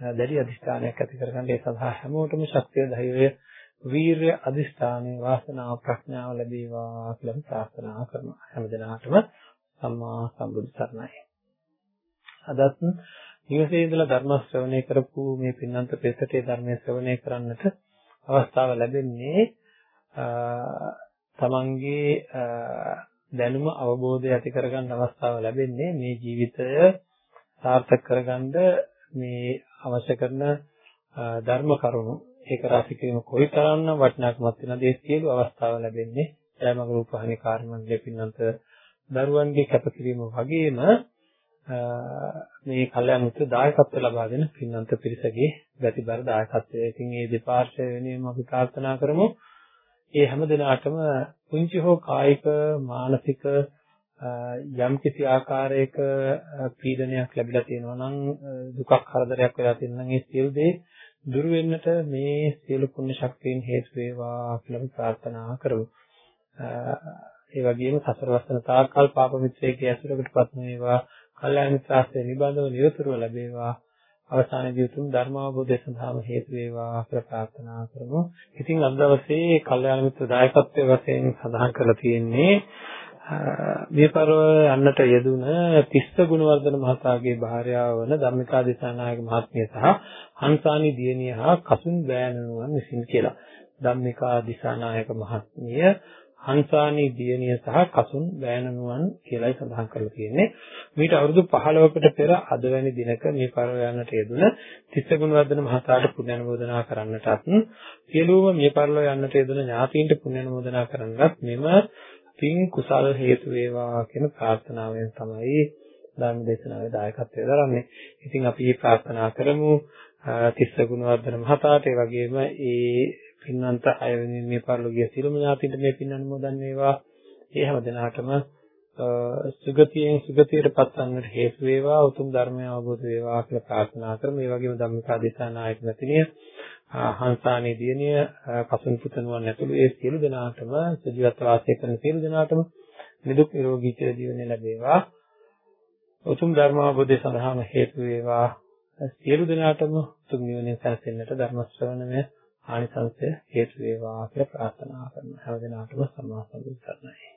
දැඩි අධිෂ්ඨානයක් ඇති කරගන්න ඒ සඳහා හැමෝටම ශක්තිය ධෛර්යය වීරය අධිෂ්ඨානය වාසනාව ප්‍රඥාව ලැබේවා කියලා ප්‍රාර්ථනා කරනවා හැමදෙනාටම සම්මා සම්බුදු සරණයි. අදත් නිවසේ ඉඳලා ධර්ම ශ්‍රවණය කරපු මේ පින්නන්ත පෙසටේ ධර්මයේ ශ්‍රවණය කරන්නට අවස්ථාව ලැබෙන්නේ තමන්ගේ දැනුම අවබෝධය ඇති කරගන්න අවස්ථාව ලැබෙන්නේ මේ ජීවිතය සාර්ථක කරගන්න මේ අවශ්‍ය කරන ධර්ම කරුණු ඒක රාශි කිරීම කොයිතරම් වටිනාකමක් වෙනද ඒ සියලු අවස්ථාව ලැබෙන්නේ ජයමග රූපහානි කාර්යමන්ගේ පින්නන්ත දරුවන්ගේ කැපකිරීම වගේම මේ කල්යාණ මිත්‍ර දායකත්ව ලබා දෙන පින්නන්ත පිරිසගේ ගතිබර දායකත්වය. ඉතින් මේ දෙපාර්ශ්වය වෙනුවෙන් අපි ප්‍රාර්ථනා කරමු. ඒ හැම දිනාටම පුංචි හෝ කායික මානසික යම් කිසි ආකාරයක පීඩනයක් ලැබිලා තියෙනවා නම් දුකක් කරදරයක් වෙලා තියෙනවා නම් ඒ සියලු දේ දුරු වෙන්නට මේ සියලු පුණ්‍ය ශක්තියින් හේතු වේවා කියලා අපි ප්‍රාර්ථනා කරමු. ඒ වගේම සසර වසන තාක්කල් පාප මිත්‍රයෙක්ගේ ඇසුරකටපත් වේවා කල්යාණ මිත්‍රාශ්‍රය නිබඳව නිරතුරුව ලැබේවා අවසානයේදී උතුම් ධර්මාවබෝධය සඳහාම හේතු වේවා කියලා ප්‍රාර්ථනා කරමු. ඉතින් අද දවසේ කල්යාණ මිත්‍ර දායකත්වයේ වශයෙන් සඳහන් කරලා තියෙන්නේ මේ පරව යන්නට යෙදුන තිස්ස ගුණවර්ධන මහතාගේ භාර්යාව වන ධම්මිකා දිසානායක මහත්මිය සහ හංසානි දියණිය හා කසුන් බෑනනුවන් විසින් කියලා. ධම්මිකා දිසානායක මහත්මිය හංසානි දියණිය සහ කසුන් බෑනනුවන් කියලායි සඳහන් කරලා තියෙන්නේ. මීට අවුරුදු 15කට පෙර අද වැනි දිනක මේ පරව යන්නට යෙදුන තිස්ස ගුණවර්ධන මහතාට පුණ්‍ය අනුමෝදනා කරන්නටත් සියලුම මේ පරලෝ යන්නට යෙදුන ඥාතීන්ට පුණ්‍ය අනුමෝදනා කරන්නත් මෙම පින් කුසල හේතු වේවා කියන ප්‍රාර්ථනාවෙන් තමයි ධර්ම දේශනාවේ දායකත්වය දරන්නේ. ඉතින් අපි ප්‍රාර්ථනා කරමු තිස්ස ගුණවර්ධන මහතාට ඒ වගේම ඒ පින්වන්ත අය වෙනුවෙන් මේ පරිලෝකීය සියලුම ඥාතින්ට මේ පින් අනුමෝදන් වේවා. ඒ හැම දිනාටම සුගතියෙන් සුගතියටපත් වන්නට හේතු වේවා උතුම් ධර්මය අවබෝධ වේවා කියලා ප්‍රාර්ථනා කරමු. මේ වගේම ධම්මිකා දේශනායක මැතිණිය හංසානී දියණිය පසුන් පුතණුවන් ඇතුළු ඒ සියලු දෙනාටම සජීවත්ව වාසය කරන සියලු දෙනාටම නිදුක් නිරෝගී චිර ජීවනය ලැබේවා. උතුම් ධර්ම අවබෝධය සඳහාම හේතු වේවා. සියලු දෙනාටම උතුම් නිවනින් සැනසෙන්නට ධර්ම ශ්‍රවණය ආනිසංසය හේතු වේවා කියලා ප්‍රාර්ථනා කරනවා. හැම දිනාටම සම්මා සම්බුද්ධ සරණයි.